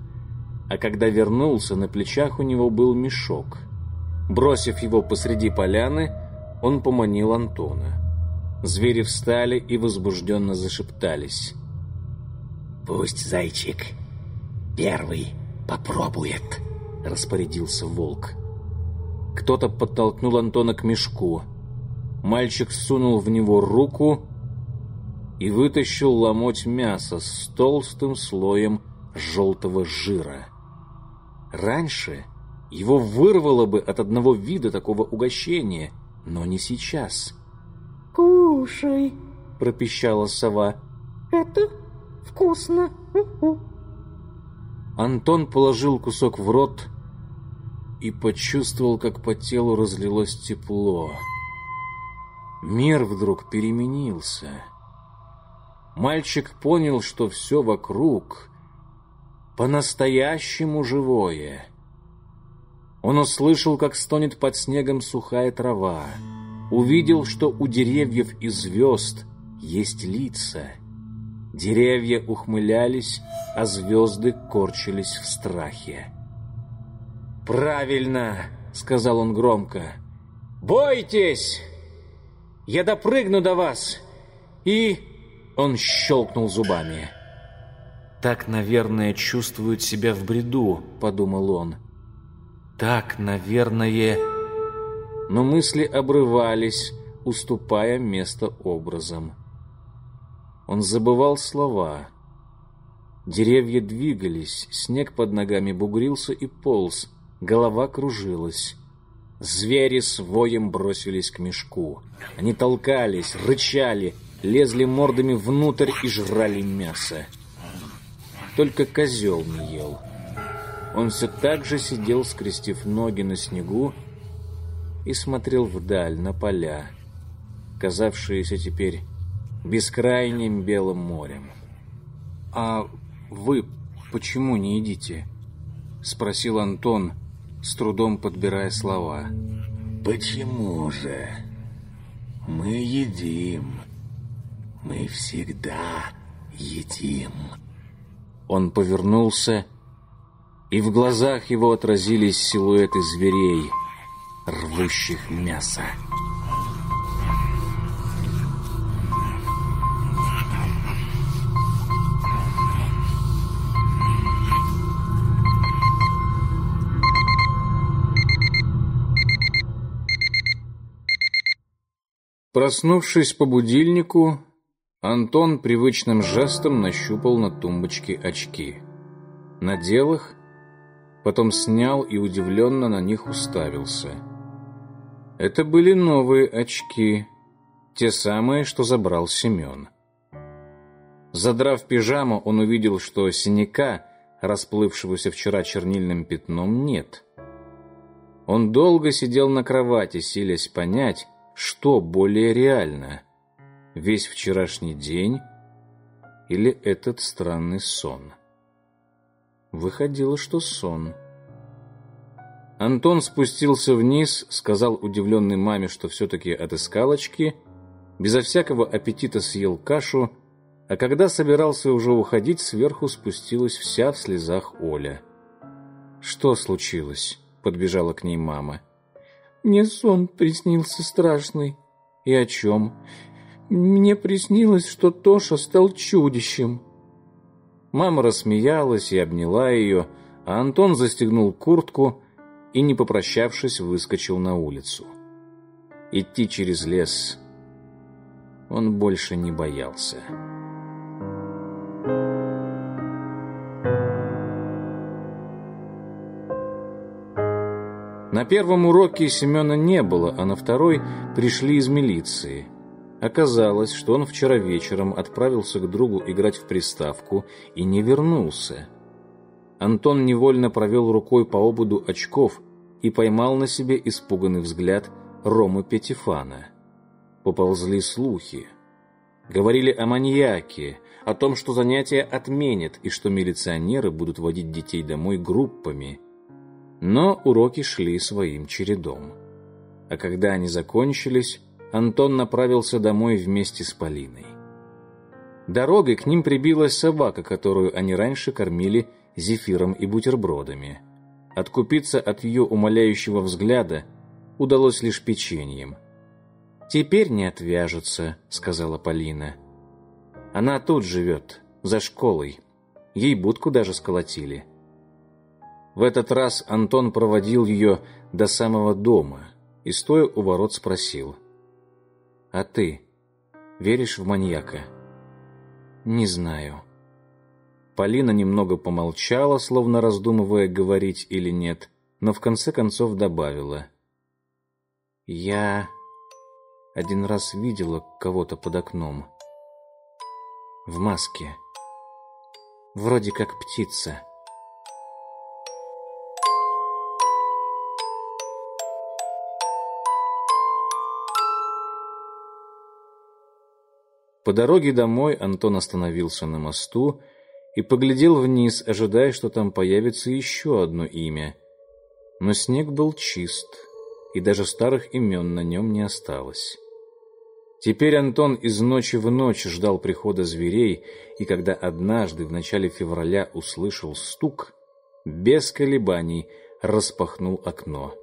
А когда вернулся, на плечах у него был мешок. Бросив его посреди поляны, он поманил Антона. Звери встали и возбужденно зашептались. «Пусть зайчик первый попробует», — распорядился волк. Кто-то подтолкнул Антона к мешку. Мальчик сунул в него руку и вытащил ломоть мяса с толстым слоем желтого жира. Раньше его вырвало бы от одного вида такого угощения, но не сейчас. «Кушай», — пропищала сова. «Это вкусно». Антон положил кусок в рот и почувствовал, как по телу разлилось тепло. Мир вдруг переменился. Мальчик понял, что все вокруг по-настоящему живое. Он услышал, как стонет под снегом сухая трава. Увидел, что у деревьев и звезд есть лица. Деревья ухмылялись, а звезды корчились в страхе. «Правильно!» — сказал он громко. «Бойтесь! Я допрыгну до вас!» И он щелкнул зубами. «Так, наверное, чувствует себя в бреду», — подумал он. «Так, наверное...» Но мысли обрывались, уступая место образом. Он забывал слова. Деревья двигались, снег под ногами бугрился и полз, голова кружилась. Звери с воем бросились к мешку. Они толкались, рычали, лезли мордами внутрь и жрали мясо. Только козел не ел. Он все так же сидел, скрестив ноги на снегу, и смотрел вдаль, на поля, казавшиеся теперь бескрайним белым морем. «А вы почему не едите?» — спросил Антон, с трудом подбирая слова. «Почему же? Мы едим. Мы всегда едим». Он повернулся, и в глазах его отразились силуэты зверей, рвущих мясо. Проснувшись по будильнику, Антон привычным жестом нащупал на тумбочке очки. Надел их, потом снял и удивленно на них уставился. Это были новые очки, те самые, что забрал Семен. Задрав пижаму, он увидел, что синяка, расплывшегося вчера чернильным пятном, нет. Он долго сидел на кровати, силясь понять, что более реально – весь вчерашний день или этот странный сон. Выходило, что сон. Антон спустился вниз, сказал удивленной маме, что все-таки отыскал очки, безо всякого аппетита съел кашу, а когда собирался уже уходить, сверху спустилась вся в слезах Оля. «Что случилось?» — подбежала к ней мама. Мне сон приснился страшный. И о чем? Мне приснилось, что Тоша стал чудищем. Мама рассмеялась и обняла ее, а Антон застегнул куртку и, не попрощавшись, выскочил на улицу. Идти через лес он больше не боялся. На первом уроке Семена не было, а на второй пришли из милиции. Оказалось, что он вчера вечером отправился к другу играть в приставку и не вернулся. Антон невольно провел рукой по ободу очков и поймал на себе испуганный взгляд Ромы Петифана. Поползли слухи. Говорили о маньяке, о том, что занятия отменят и что милиционеры будут водить детей домой группами – но уроки шли своим чередом. А когда они закончились, Антон направился домой вместе с Полиной. Дорогой к ним прибилась собака, которую они раньше кормили зефиром и бутербродами. Откупиться от ее умоляющего взгляда удалось лишь печеньем. «Теперь не отвяжется», — сказала Полина. «Она тут живет, за школой. Ей будку даже сколотили». В этот раз Антон проводил ее до самого дома и, стоя у ворот, спросил. «А ты веришь в маньяка?» «Не знаю». Полина немного помолчала, словно раздумывая, говорить или нет, но в конце концов добавила. «Я один раз видела кого-то под окном. В маске. Вроде как птица». По дороге домой Антон остановился на мосту и поглядел вниз, ожидая, что там появится еще одно имя. Но снег был чист, и даже старых имен на нем не осталось. Теперь Антон из ночи в ночь ждал прихода зверей, и когда однажды в начале февраля услышал стук, без колебаний распахнул окно.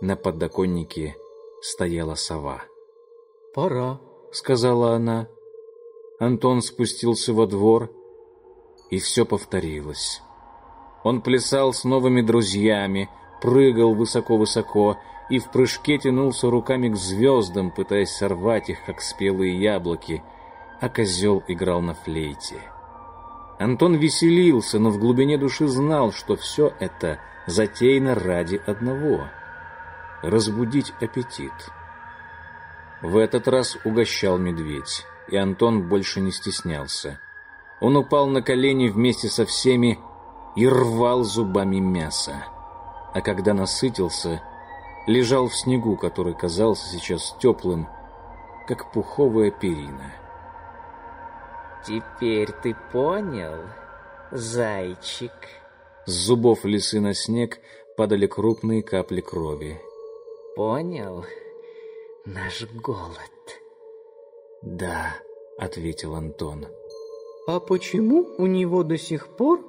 На подоконнике стояла сова. «Пора», — сказала она. Антон спустился во двор, и все повторилось. Он плясал с новыми друзьями, прыгал высоко-высоко и в прыжке тянулся руками к звездам, пытаясь сорвать их, как спелые яблоки, а козел играл на флейте. Антон веселился, но в глубине души знал, что все это затеяно ради одного — разбудить аппетит. В этот раз угощал медведь и Антон больше не стеснялся. Он упал на колени вместе со всеми и рвал зубами мясо. А когда насытился, лежал в снегу, который казался сейчас теплым, как пуховая перина. «Теперь ты понял, зайчик?» С зубов лисы на снег падали крупные капли крови. «Понял наш голод?» «Да», — ответил Антон. «А почему у него до сих пор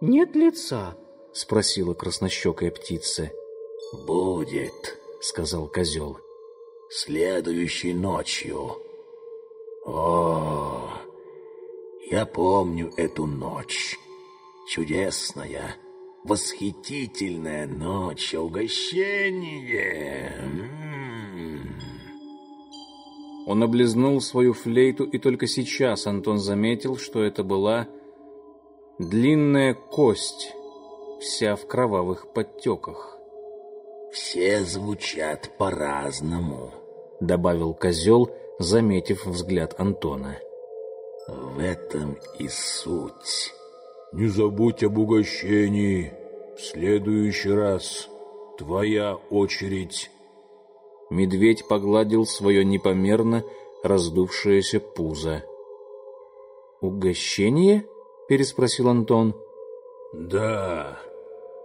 нет лица?» — спросила краснощекая птица. «Будет», — сказал козел. «Следующей ночью». «О, я помню эту ночь. Чудесная, восхитительная ночь, угощение. М -м -м. Он облизнул свою флейту, и только сейчас Антон заметил, что это была длинная кость, вся в кровавых подтеках. «Все звучат по-разному», — добавил козел, заметив взгляд Антона. «В этом и суть». «Не забудь об угощении. В следующий раз твоя очередь». Медведь погладил свое непомерно раздувшееся пузо. «Угощение?» — переспросил Антон. «Да».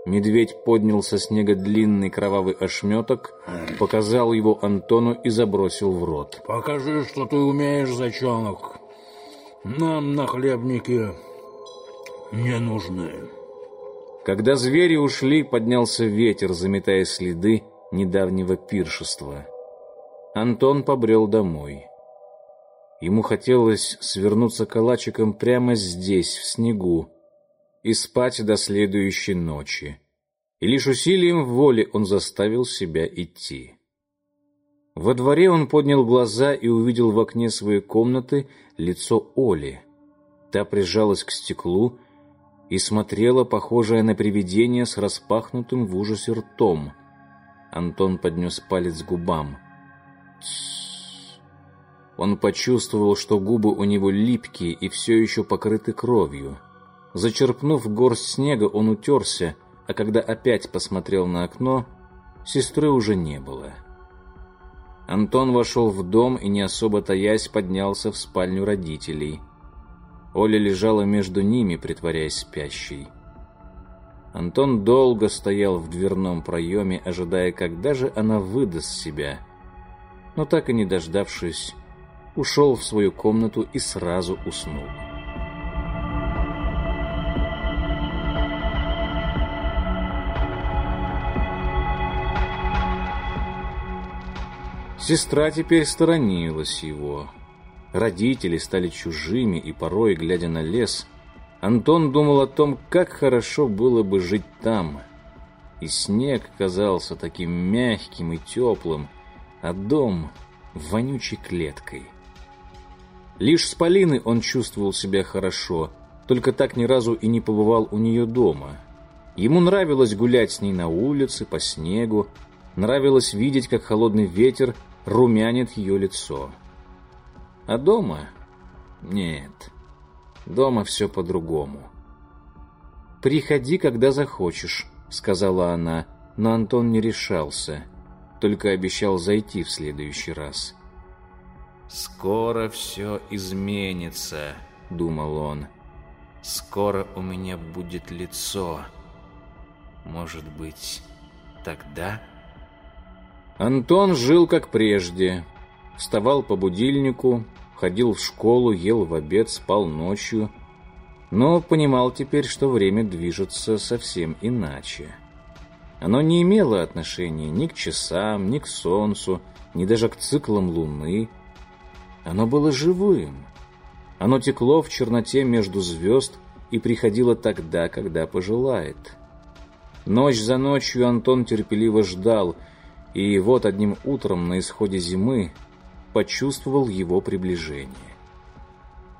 Медведь поднял со снега длинный кровавый ошметок, показал его Антону и забросил в рот. «Покажи, что ты умеешь, зайчонок. Нам на хлебнике не нужны». Когда звери ушли, поднялся ветер, заметая следы, недавнего пиршества. Антон побрел домой. Ему хотелось свернуться калачиком прямо здесь, в снегу, и спать до следующей ночи. И лишь усилием воли он заставил себя идти. Во дворе он поднял глаза и увидел в окне своей комнаты лицо Оли. Та прижалась к стеклу и смотрела, похожая на привидение с распахнутым в ужасе ртом — Антон поднес палец к губам. Он почувствовал, что губы у него липкие и все еще покрыты кровью. Зачерпнув горсть снега, он утерся, а когда опять посмотрел на окно, сестры уже не было. Антон вошел в дом и, не особо таясь, поднялся в спальню родителей. Оля лежала между ними, притворяясь спящей. Антон долго стоял в дверном проеме, ожидая, когда же она выдаст себя. Но так и не дождавшись, ушел в свою комнату и сразу уснул. Сестра теперь сторонилась его. Родители стали чужими, и порой, глядя на лес, Антон думал о том, как хорошо было бы жить там. И снег казался таким мягким и теплым, а дом — вонючей клеткой. Лишь с Полиной он чувствовал себя хорошо, только так ни разу и не побывал у нее дома. Ему нравилось гулять с ней на улице, по снегу, нравилось видеть, как холодный ветер румянит ее лицо. А дома? Нет, дома все по-другому. «Приходи, когда захочешь», — сказала она, но Антон не решался, только обещал зайти в следующий раз. «Скоро все изменится», — думал он. «Скоро у меня будет лицо. Может быть, тогда...» Антон жил как прежде. Вставал по будильнику, ходил в школу, ел в обед, спал ночью. Но понимал теперь, что время движется совсем иначе. Оно не имело отношения ни к часам, ни к солнцу, ни даже к циклам луны. Оно было живым. Оно текло в черноте между звезд и приходило тогда, когда пожелает. Ночь за ночью Антон терпеливо ждал, и вот одним утром на исходе зимы почувствовал его приближение.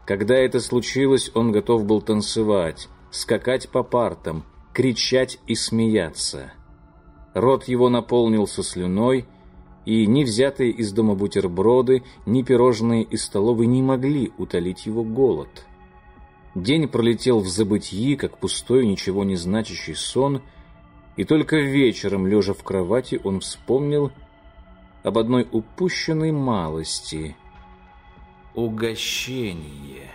Когда это случилось, он готов был танцевать, скакать по партам, кричать и смеяться. Рот его наполнился слюной, и ни взятые из дома бутерброды, ни пирожные из столовой не могли утолить его голод. День пролетел в забытьи, как пустой, ничего не значащий сон — и только вечером, лежа в кровати, он вспомнил об одной упущенной малости — угощение.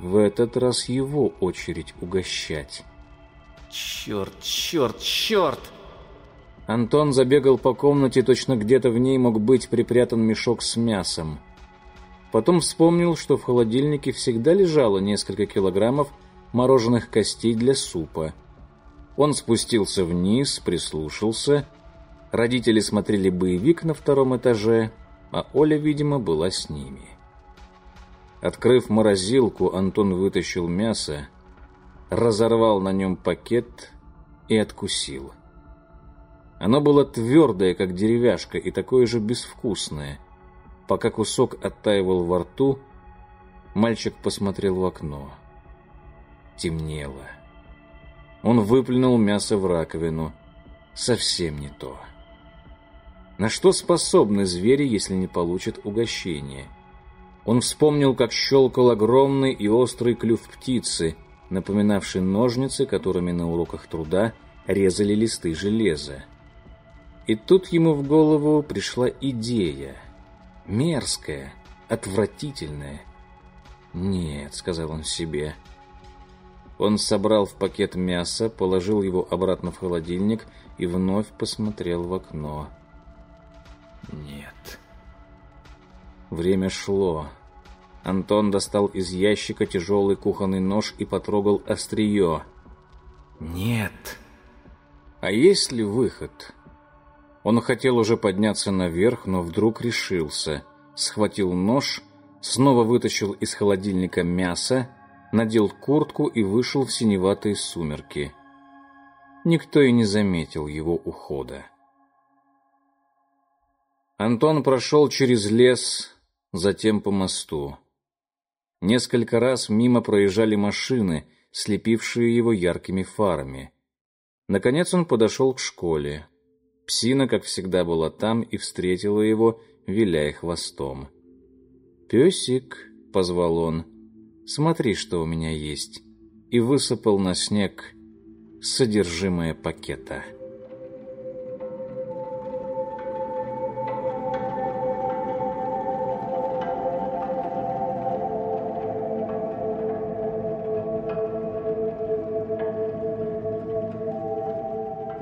В этот раз его очередь угощать. «Черт, черт, черт!» Антон забегал по комнате, точно где-то в ней мог быть припрятан мешок с мясом. Потом вспомнил, что в холодильнике всегда лежало несколько килограммов мороженых костей для супа — он спустился вниз, прислушался. Родители смотрели боевик на втором этаже, а Оля, видимо, была с ними. Открыв морозилку, Антон вытащил мясо, разорвал на нем пакет и откусил. Оно было твердое, как деревяшка, и такое же безвкусное. Пока кусок оттаивал во рту, мальчик посмотрел в окно. Темнело. Он выплюнул мясо в раковину. Совсем не то. На что способны звери, если не получат угощение? Он вспомнил, как щелкал огромный и острый клюв птицы, напоминавший ножницы, которыми на уроках труда резали листы железа. И тут ему в голову пришла идея. Мерзкая, отвратительная. «Нет», — сказал он себе, — он собрал в пакет мясо, положил его обратно в холодильник и вновь посмотрел в окно. Нет. Время шло. Антон достал из ящика тяжелый кухонный нож и потрогал острие. Нет. А есть ли выход? Он хотел уже подняться наверх, но вдруг решился. Схватил нож, снова вытащил из холодильника мясо надел куртку и вышел в синеватые сумерки. Никто и не заметил его ухода. Антон прошел через лес, затем по мосту. Несколько раз мимо проезжали машины, слепившие его яркими фарами. Наконец он подошел к школе. Псина, как всегда, была там и встретила его, виляя хвостом. «Песик», — позвал он, — Смотри, что у меня есть. И высыпал на снег содержимое пакета.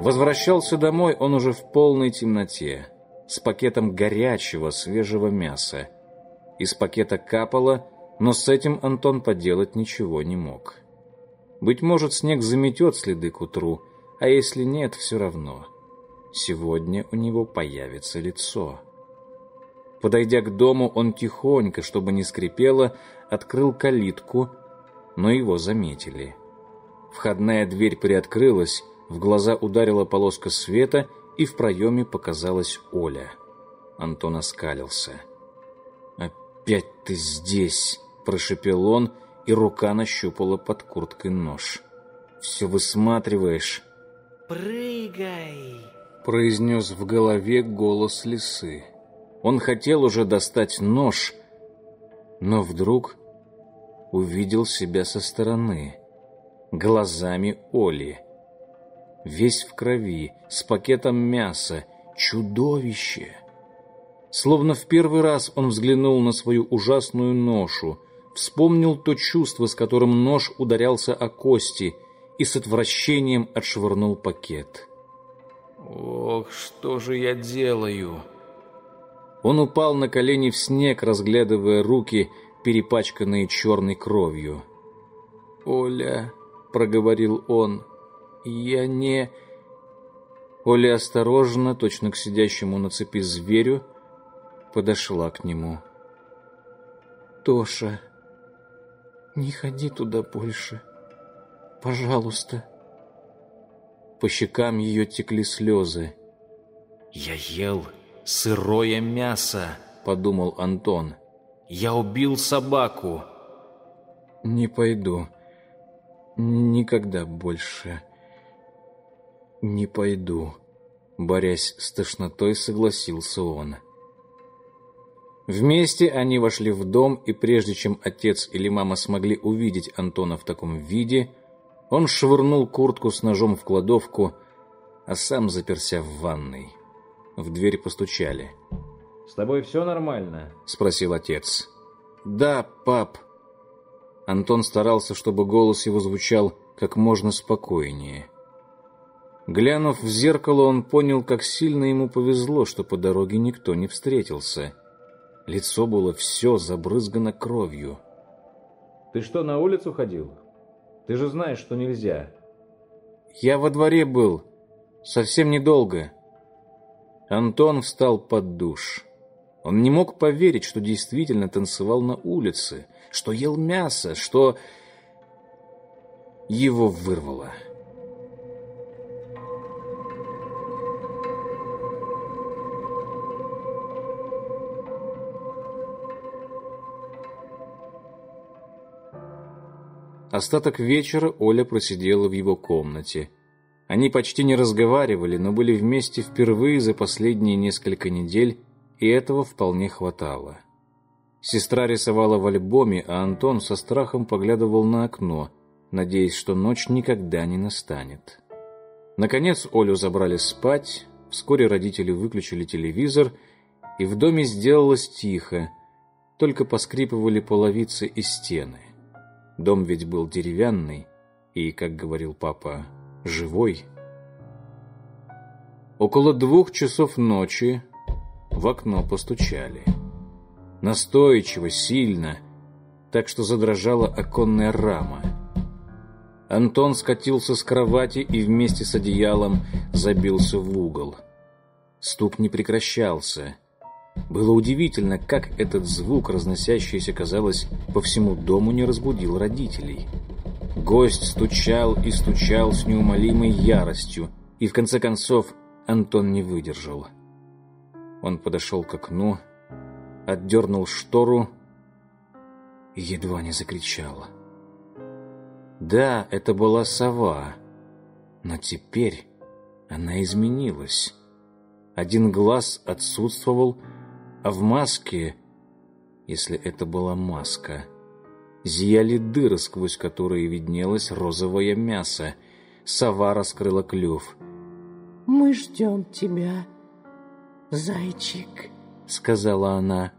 Возвращался домой он уже в полной темноте, с пакетом горячего свежего мяса. Из пакета капало, но с этим Антон поделать ничего не мог. Быть может, снег заметет следы к утру, а если нет, все равно. Сегодня у него появится лицо. Подойдя к дому, он тихонько, чтобы не скрипело, открыл калитку, но его заметили. Входная дверь приоткрылась, в глаза ударила полоска света, и в проеме показалась Оля. Антон оскалился. «Опять ты здесь!» — прошепел он и рука нащупала под курткой нож. «Все высматриваешь?» «Прыгай!» — произнес в голове голос лисы. Он хотел уже достать нож, но вдруг увидел себя со стороны, глазами Оли. Весь в крови, с пакетом мяса, чудовище. Словно в первый раз он взглянул на свою ужасную ношу, вспомнил то чувство, с которым нож ударялся о кости, и с отвращением отшвырнул пакет. «Ох, что же я делаю?» Он упал на колени в снег, разглядывая руки, перепачканные черной кровью. «Оля», — проговорил он, — «я не...» Оля осторожно, точно к сидящему на цепи зверю, подошла к нему. «Тоша, не ходи туда больше. Пожалуйста». По щекам ее текли слезы. «Я ел сырое мясо», — подумал Антон. «Я убил собаку». «Не пойду. Никогда больше. Не пойду», — борясь с тошнотой, согласился он. Вместе они вошли в дом, и прежде чем отец или мама смогли увидеть Антона в таком виде, он швырнул куртку с ножом в кладовку, а сам заперся в ванной. В дверь постучали. «С тобой все нормально?» — спросил отец. «Да, пап». Антон старался, чтобы голос его звучал как можно спокойнее. Глянув в зеркало, он понял, как сильно ему повезло, что по дороге никто не встретился. Лицо было все забрызгано кровью. «Ты что, на улицу ходил? Ты же знаешь, что нельзя». «Я во дворе был. Совсем недолго». Антон встал под душ. Он не мог поверить, что действительно танцевал на улице, что ел мясо, что... Его вырвало. Остаток вечера Оля просидела в его комнате. Они почти не разговаривали, но были вместе впервые за последние несколько недель, и этого вполне хватало. Сестра рисовала в альбоме, а Антон со страхом поглядывал на окно, надеясь, что ночь никогда не настанет. Наконец Олю забрали спать, вскоре родители выключили телевизор, и в доме сделалось тихо, только поскрипывали половицы и стены. Дом ведь был деревянный и, как говорил папа, живой. Около двух часов ночи в окно постучали. Настойчиво, сильно, так что задрожала оконная рама. Антон скатился с кровати и вместе с одеялом забился в угол. Стук не прекращался. Было удивительно, как этот звук, разносящийся, казалось, по всему дому, не разбудил родителей. Гость стучал и стучал с неумолимой яростью, и в конце концов Антон не выдержал. Он подошел к окну, отдернул штору и едва не закричал. Да, это была сова, но теперь она изменилась. Один глаз отсутствовал, а в маске, если это была маска, зияли дыры, сквозь которые виднелось розовое мясо. Сова раскрыла клюв. «Мы ждем тебя, зайчик», — сказала она.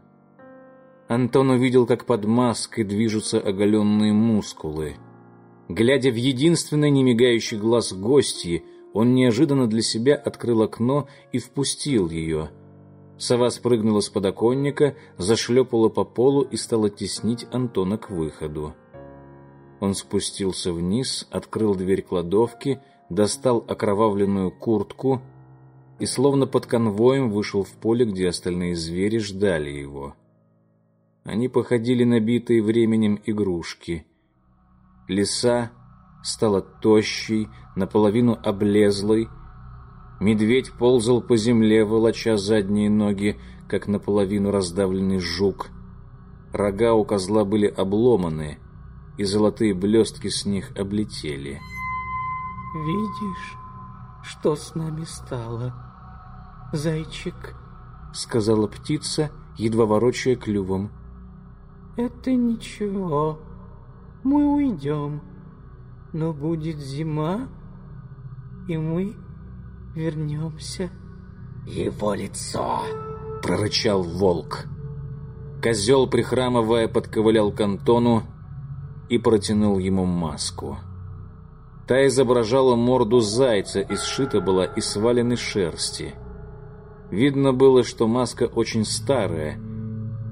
Антон увидел, как под маской движутся оголенные мускулы. Глядя в единственный немигающий глаз гостьи, он неожиданно для себя открыл окно и впустил ее — Сова спрыгнула с подоконника, зашлепала по полу и стала теснить Антона к выходу. Он спустился вниз, открыл дверь кладовки, достал окровавленную куртку и словно под конвоем вышел в поле, где остальные звери ждали его. Они походили на битые временем игрушки. Лиса стала тощей, наполовину облезлой, Медведь ползал по земле, волоча задние ноги, как наполовину раздавленный жук. Рога у козла были обломаны, и золотые блестки с них облетели. «Видишь, что с нами стало, зайчик?» — сказала птица, едва ворочая клювом. «Это ничего, мы уйдем, но будет зима, и мы вернемся». «Его лицо!» — прорычал волк. Козел, прихрамывая, подковылял к Антону и протянул ему маску. Та изображала морду зайца и сшита была из сваленной шерсти. Видно было, что маска очень старая.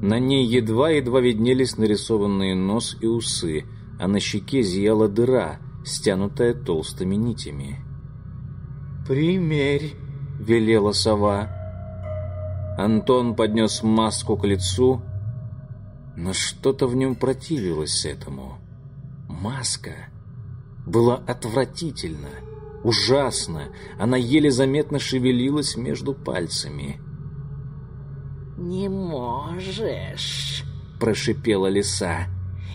На ней едва-едва виднелись нарисованные нос и усы, а на щеке зияла дыра, стянутая толстыми нитями. «Примерь», — велела сова. Антон поднес маску к лицу, но что-то в нем противилось этому. Маска была отвратительна, ужасна, она еле заметно шевелилась между пальцами. «Не можешь», — прошипела лиса.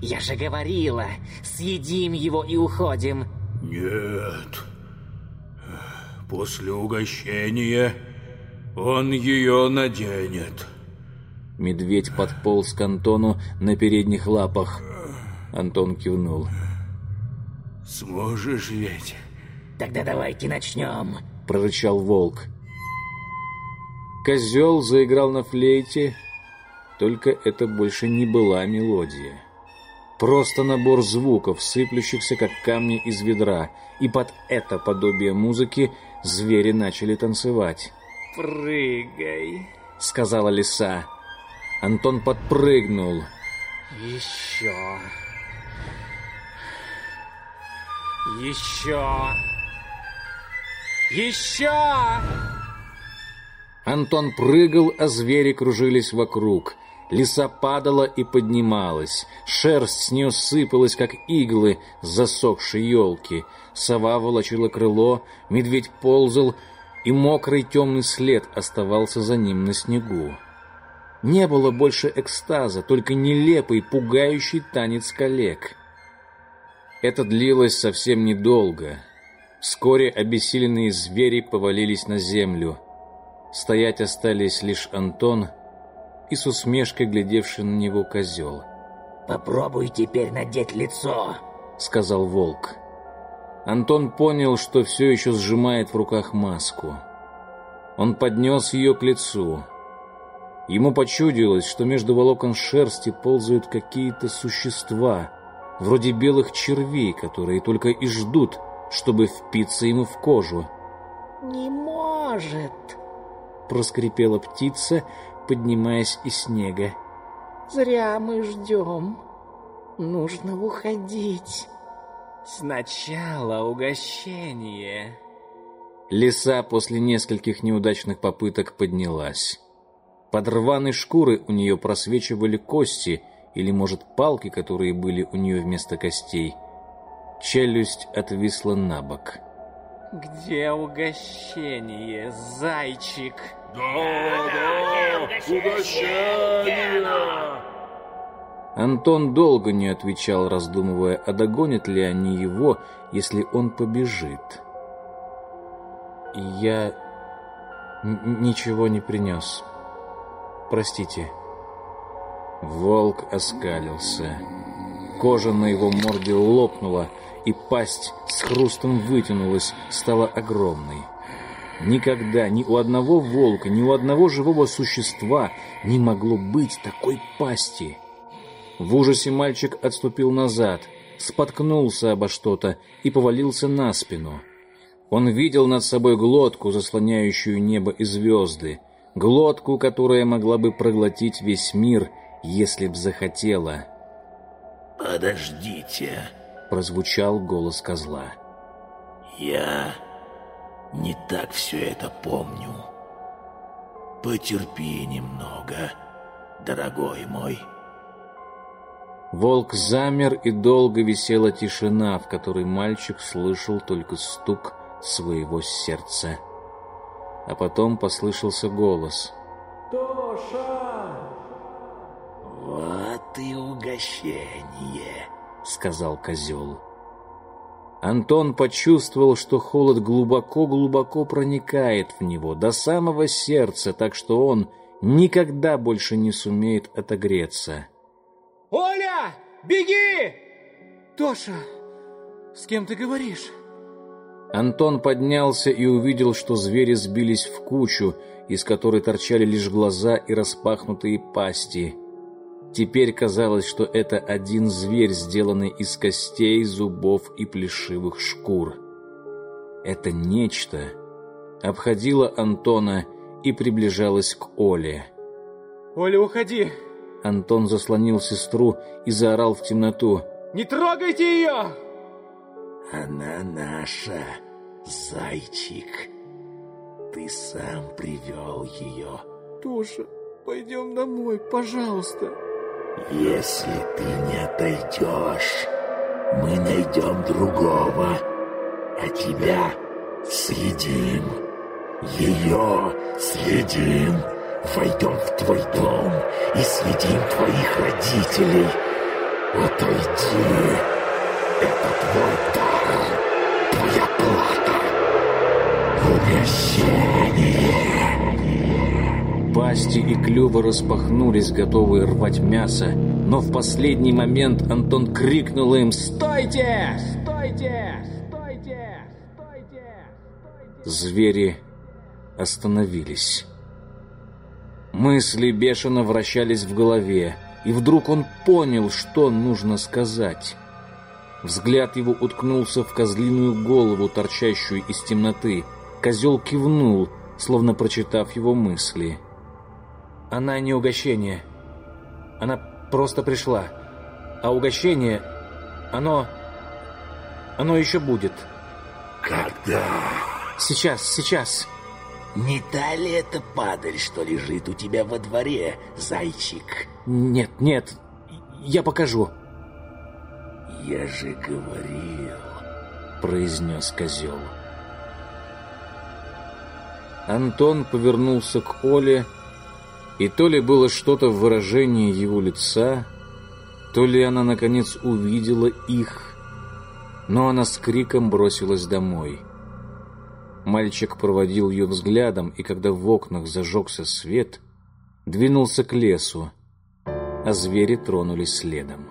«Я же говорила, съедим его и уходим». «Нет, после угощения он ее наденет». Медведь подполз к Антону на передних лапах. Антон кивнул. «Сможешь ведь?» «Тогда давайте начнем», — прорычал волк. Козел заиграл на флейте, только это больше не была мелодия. Просто набор звуков, сыплющихся, как камни из ведра, и под это подобие музыки звери начали танцевать. «Прыгай», — сказала лиса. Антон подпрыгнул. «Еще». Еще. Еще. Антон прыгал, а звери кружились вокруг. Лиса падала и поднималась. Шерсть с нее сыпалась, как иглы с засохшей елки. Сова волочила крыло, медведь ползал, и мокрый темный след оставался за ним на снегу. Не было больше экстаза, только нелепый, пугающий танец коллег. Это длилось совсем недолго. Вскоре обессиленные звери повалились на землю. Стоять остались лишь Антон и с усмешкой глядевший на него козел. «Попробуй теперь надеть лицо», — сказал волк. Антон понял, что все еще сжимает в руках маску. Он поднес ее к лицу. Ему почудилось, что между волокон шерсти ползают какие-то существа — вроде белых червей, которые только и ждут, чтобы впиться ему в кожу. «Не может!» — проскрипела птица, поднимаясь из снега. «Зря мы ждем. Нужно уходить. Сначала угощение». Лиса после нескольких неудачных попыток поднялась. Под рваной шкурой у нее просвечивали кости — или, может, палки, которые были у нее вместо костей. Челюсть отвисла на бок. «Где угощение, зайчик?» «Да, да, угощение!» Антон долго не отвечал, раздумывая, а догонят ли они его, если он побежит. «Я ничего не принес. Простите». Волк оскалился. Кожа на его морде лопнула, и пасть с хрустом вытянулась, стала огромной. Никогда ни у одного волка, ни у одного живого существа не могло быть такой пасти. В ужасе мальчик отступил назад, споткнулся обо что-то и повалился на спину. Он видел над собой глотку, заслоняющую небо и звезды, глотку, которая могла бы проглотить весь мир если б захотела. «Подождите», — прозвучал голос козла. «Я не так все это помню. Потерпи немного, дорогой мой». Волк замер, и долго висела тишина, в которой мальчик слышал только стук своего сердца. А потом послышался голос. «Тоша!» Вот и угощение. — сказал козел. Антон почувствовал, что холод глубоко-глубоко проникает в него, до самого сердца, так что он никогда больше не сумеет отогреться. «Оля, беги!» «Тоша, с кем ты говоришь?» Антон поднялся и увидел, что звери сбились в кучу, из которой торчали лишь глаза и распахнутые пасти. Теперь казалось, что это один зверь, сделанный из костей, зубов и плешивых шкур. Это нечто обходило Антона и приближалось к Оле. «Оля, уходи!» Антон заслонил сестру и заорал в темноту. «Не трогайте ее!» Она наша, зайчик. Ты сам привел ее. Тоша, пойдем домой, пожалуйста. Если ты не отойдешь, мы найдем другого, а тебя съедим. Ее съедим. Войдем в твой дом и съедим твоих родителей. Отойди. Это твой дар, твоя плата. Угощение. Пасти и клювы распахнулись, готовые рвать мясо, но в последний момент Антон крикнул им «Стойте! Стойте! Стойте! Стойте!» Звери остановились. Мысли бешено вращались в голове, и вдруг он понял, что нужно сказать. Взгляд его уткнулся в козлиную голову, торчащую из темноты. Козел кивнул, словно прочитав его мысли. Она не угощение. Она просто пришла. А угощение, оно... Оно еще будет. Когда? Сейчас, сейчас. Не та ли это падаль, что лежит у тебя во дворе, зайчик? Нет, нет, я покажу. «Я же говорил», — произнес козел. Антон повернулся к Оле, и то ли было что-то в выражении его лица, то ли она, наконец, увидела их, но она с криком бросилась домой. Мальчик проводил ее взглядом, и когда в окнах зажегся свет, двинулся к лесу, а звери тронулись следом.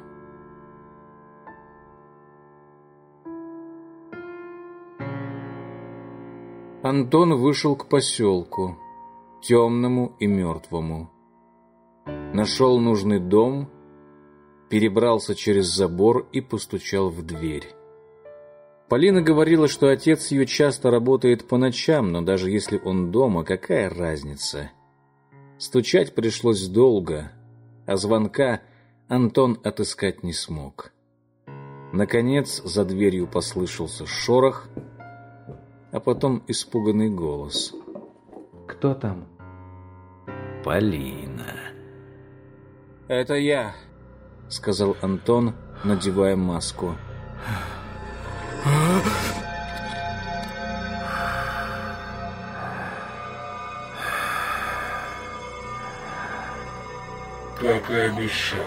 Антон вышел к поселку, темному и мертвому. Нашел нужный дом, перебрался через забор и постучал в дверь. Полина говорила, что отец ее часто работает по ночам, но даже если он дома, какая разница? Стучать пришлось долго, а звонка Антон отыскать не смог. Наконец за дверью послышался шорох — а потом испуганный голос. «Кто там?» «Полина». «Это я», — сказал Антон, надевая маску. Как и обещал.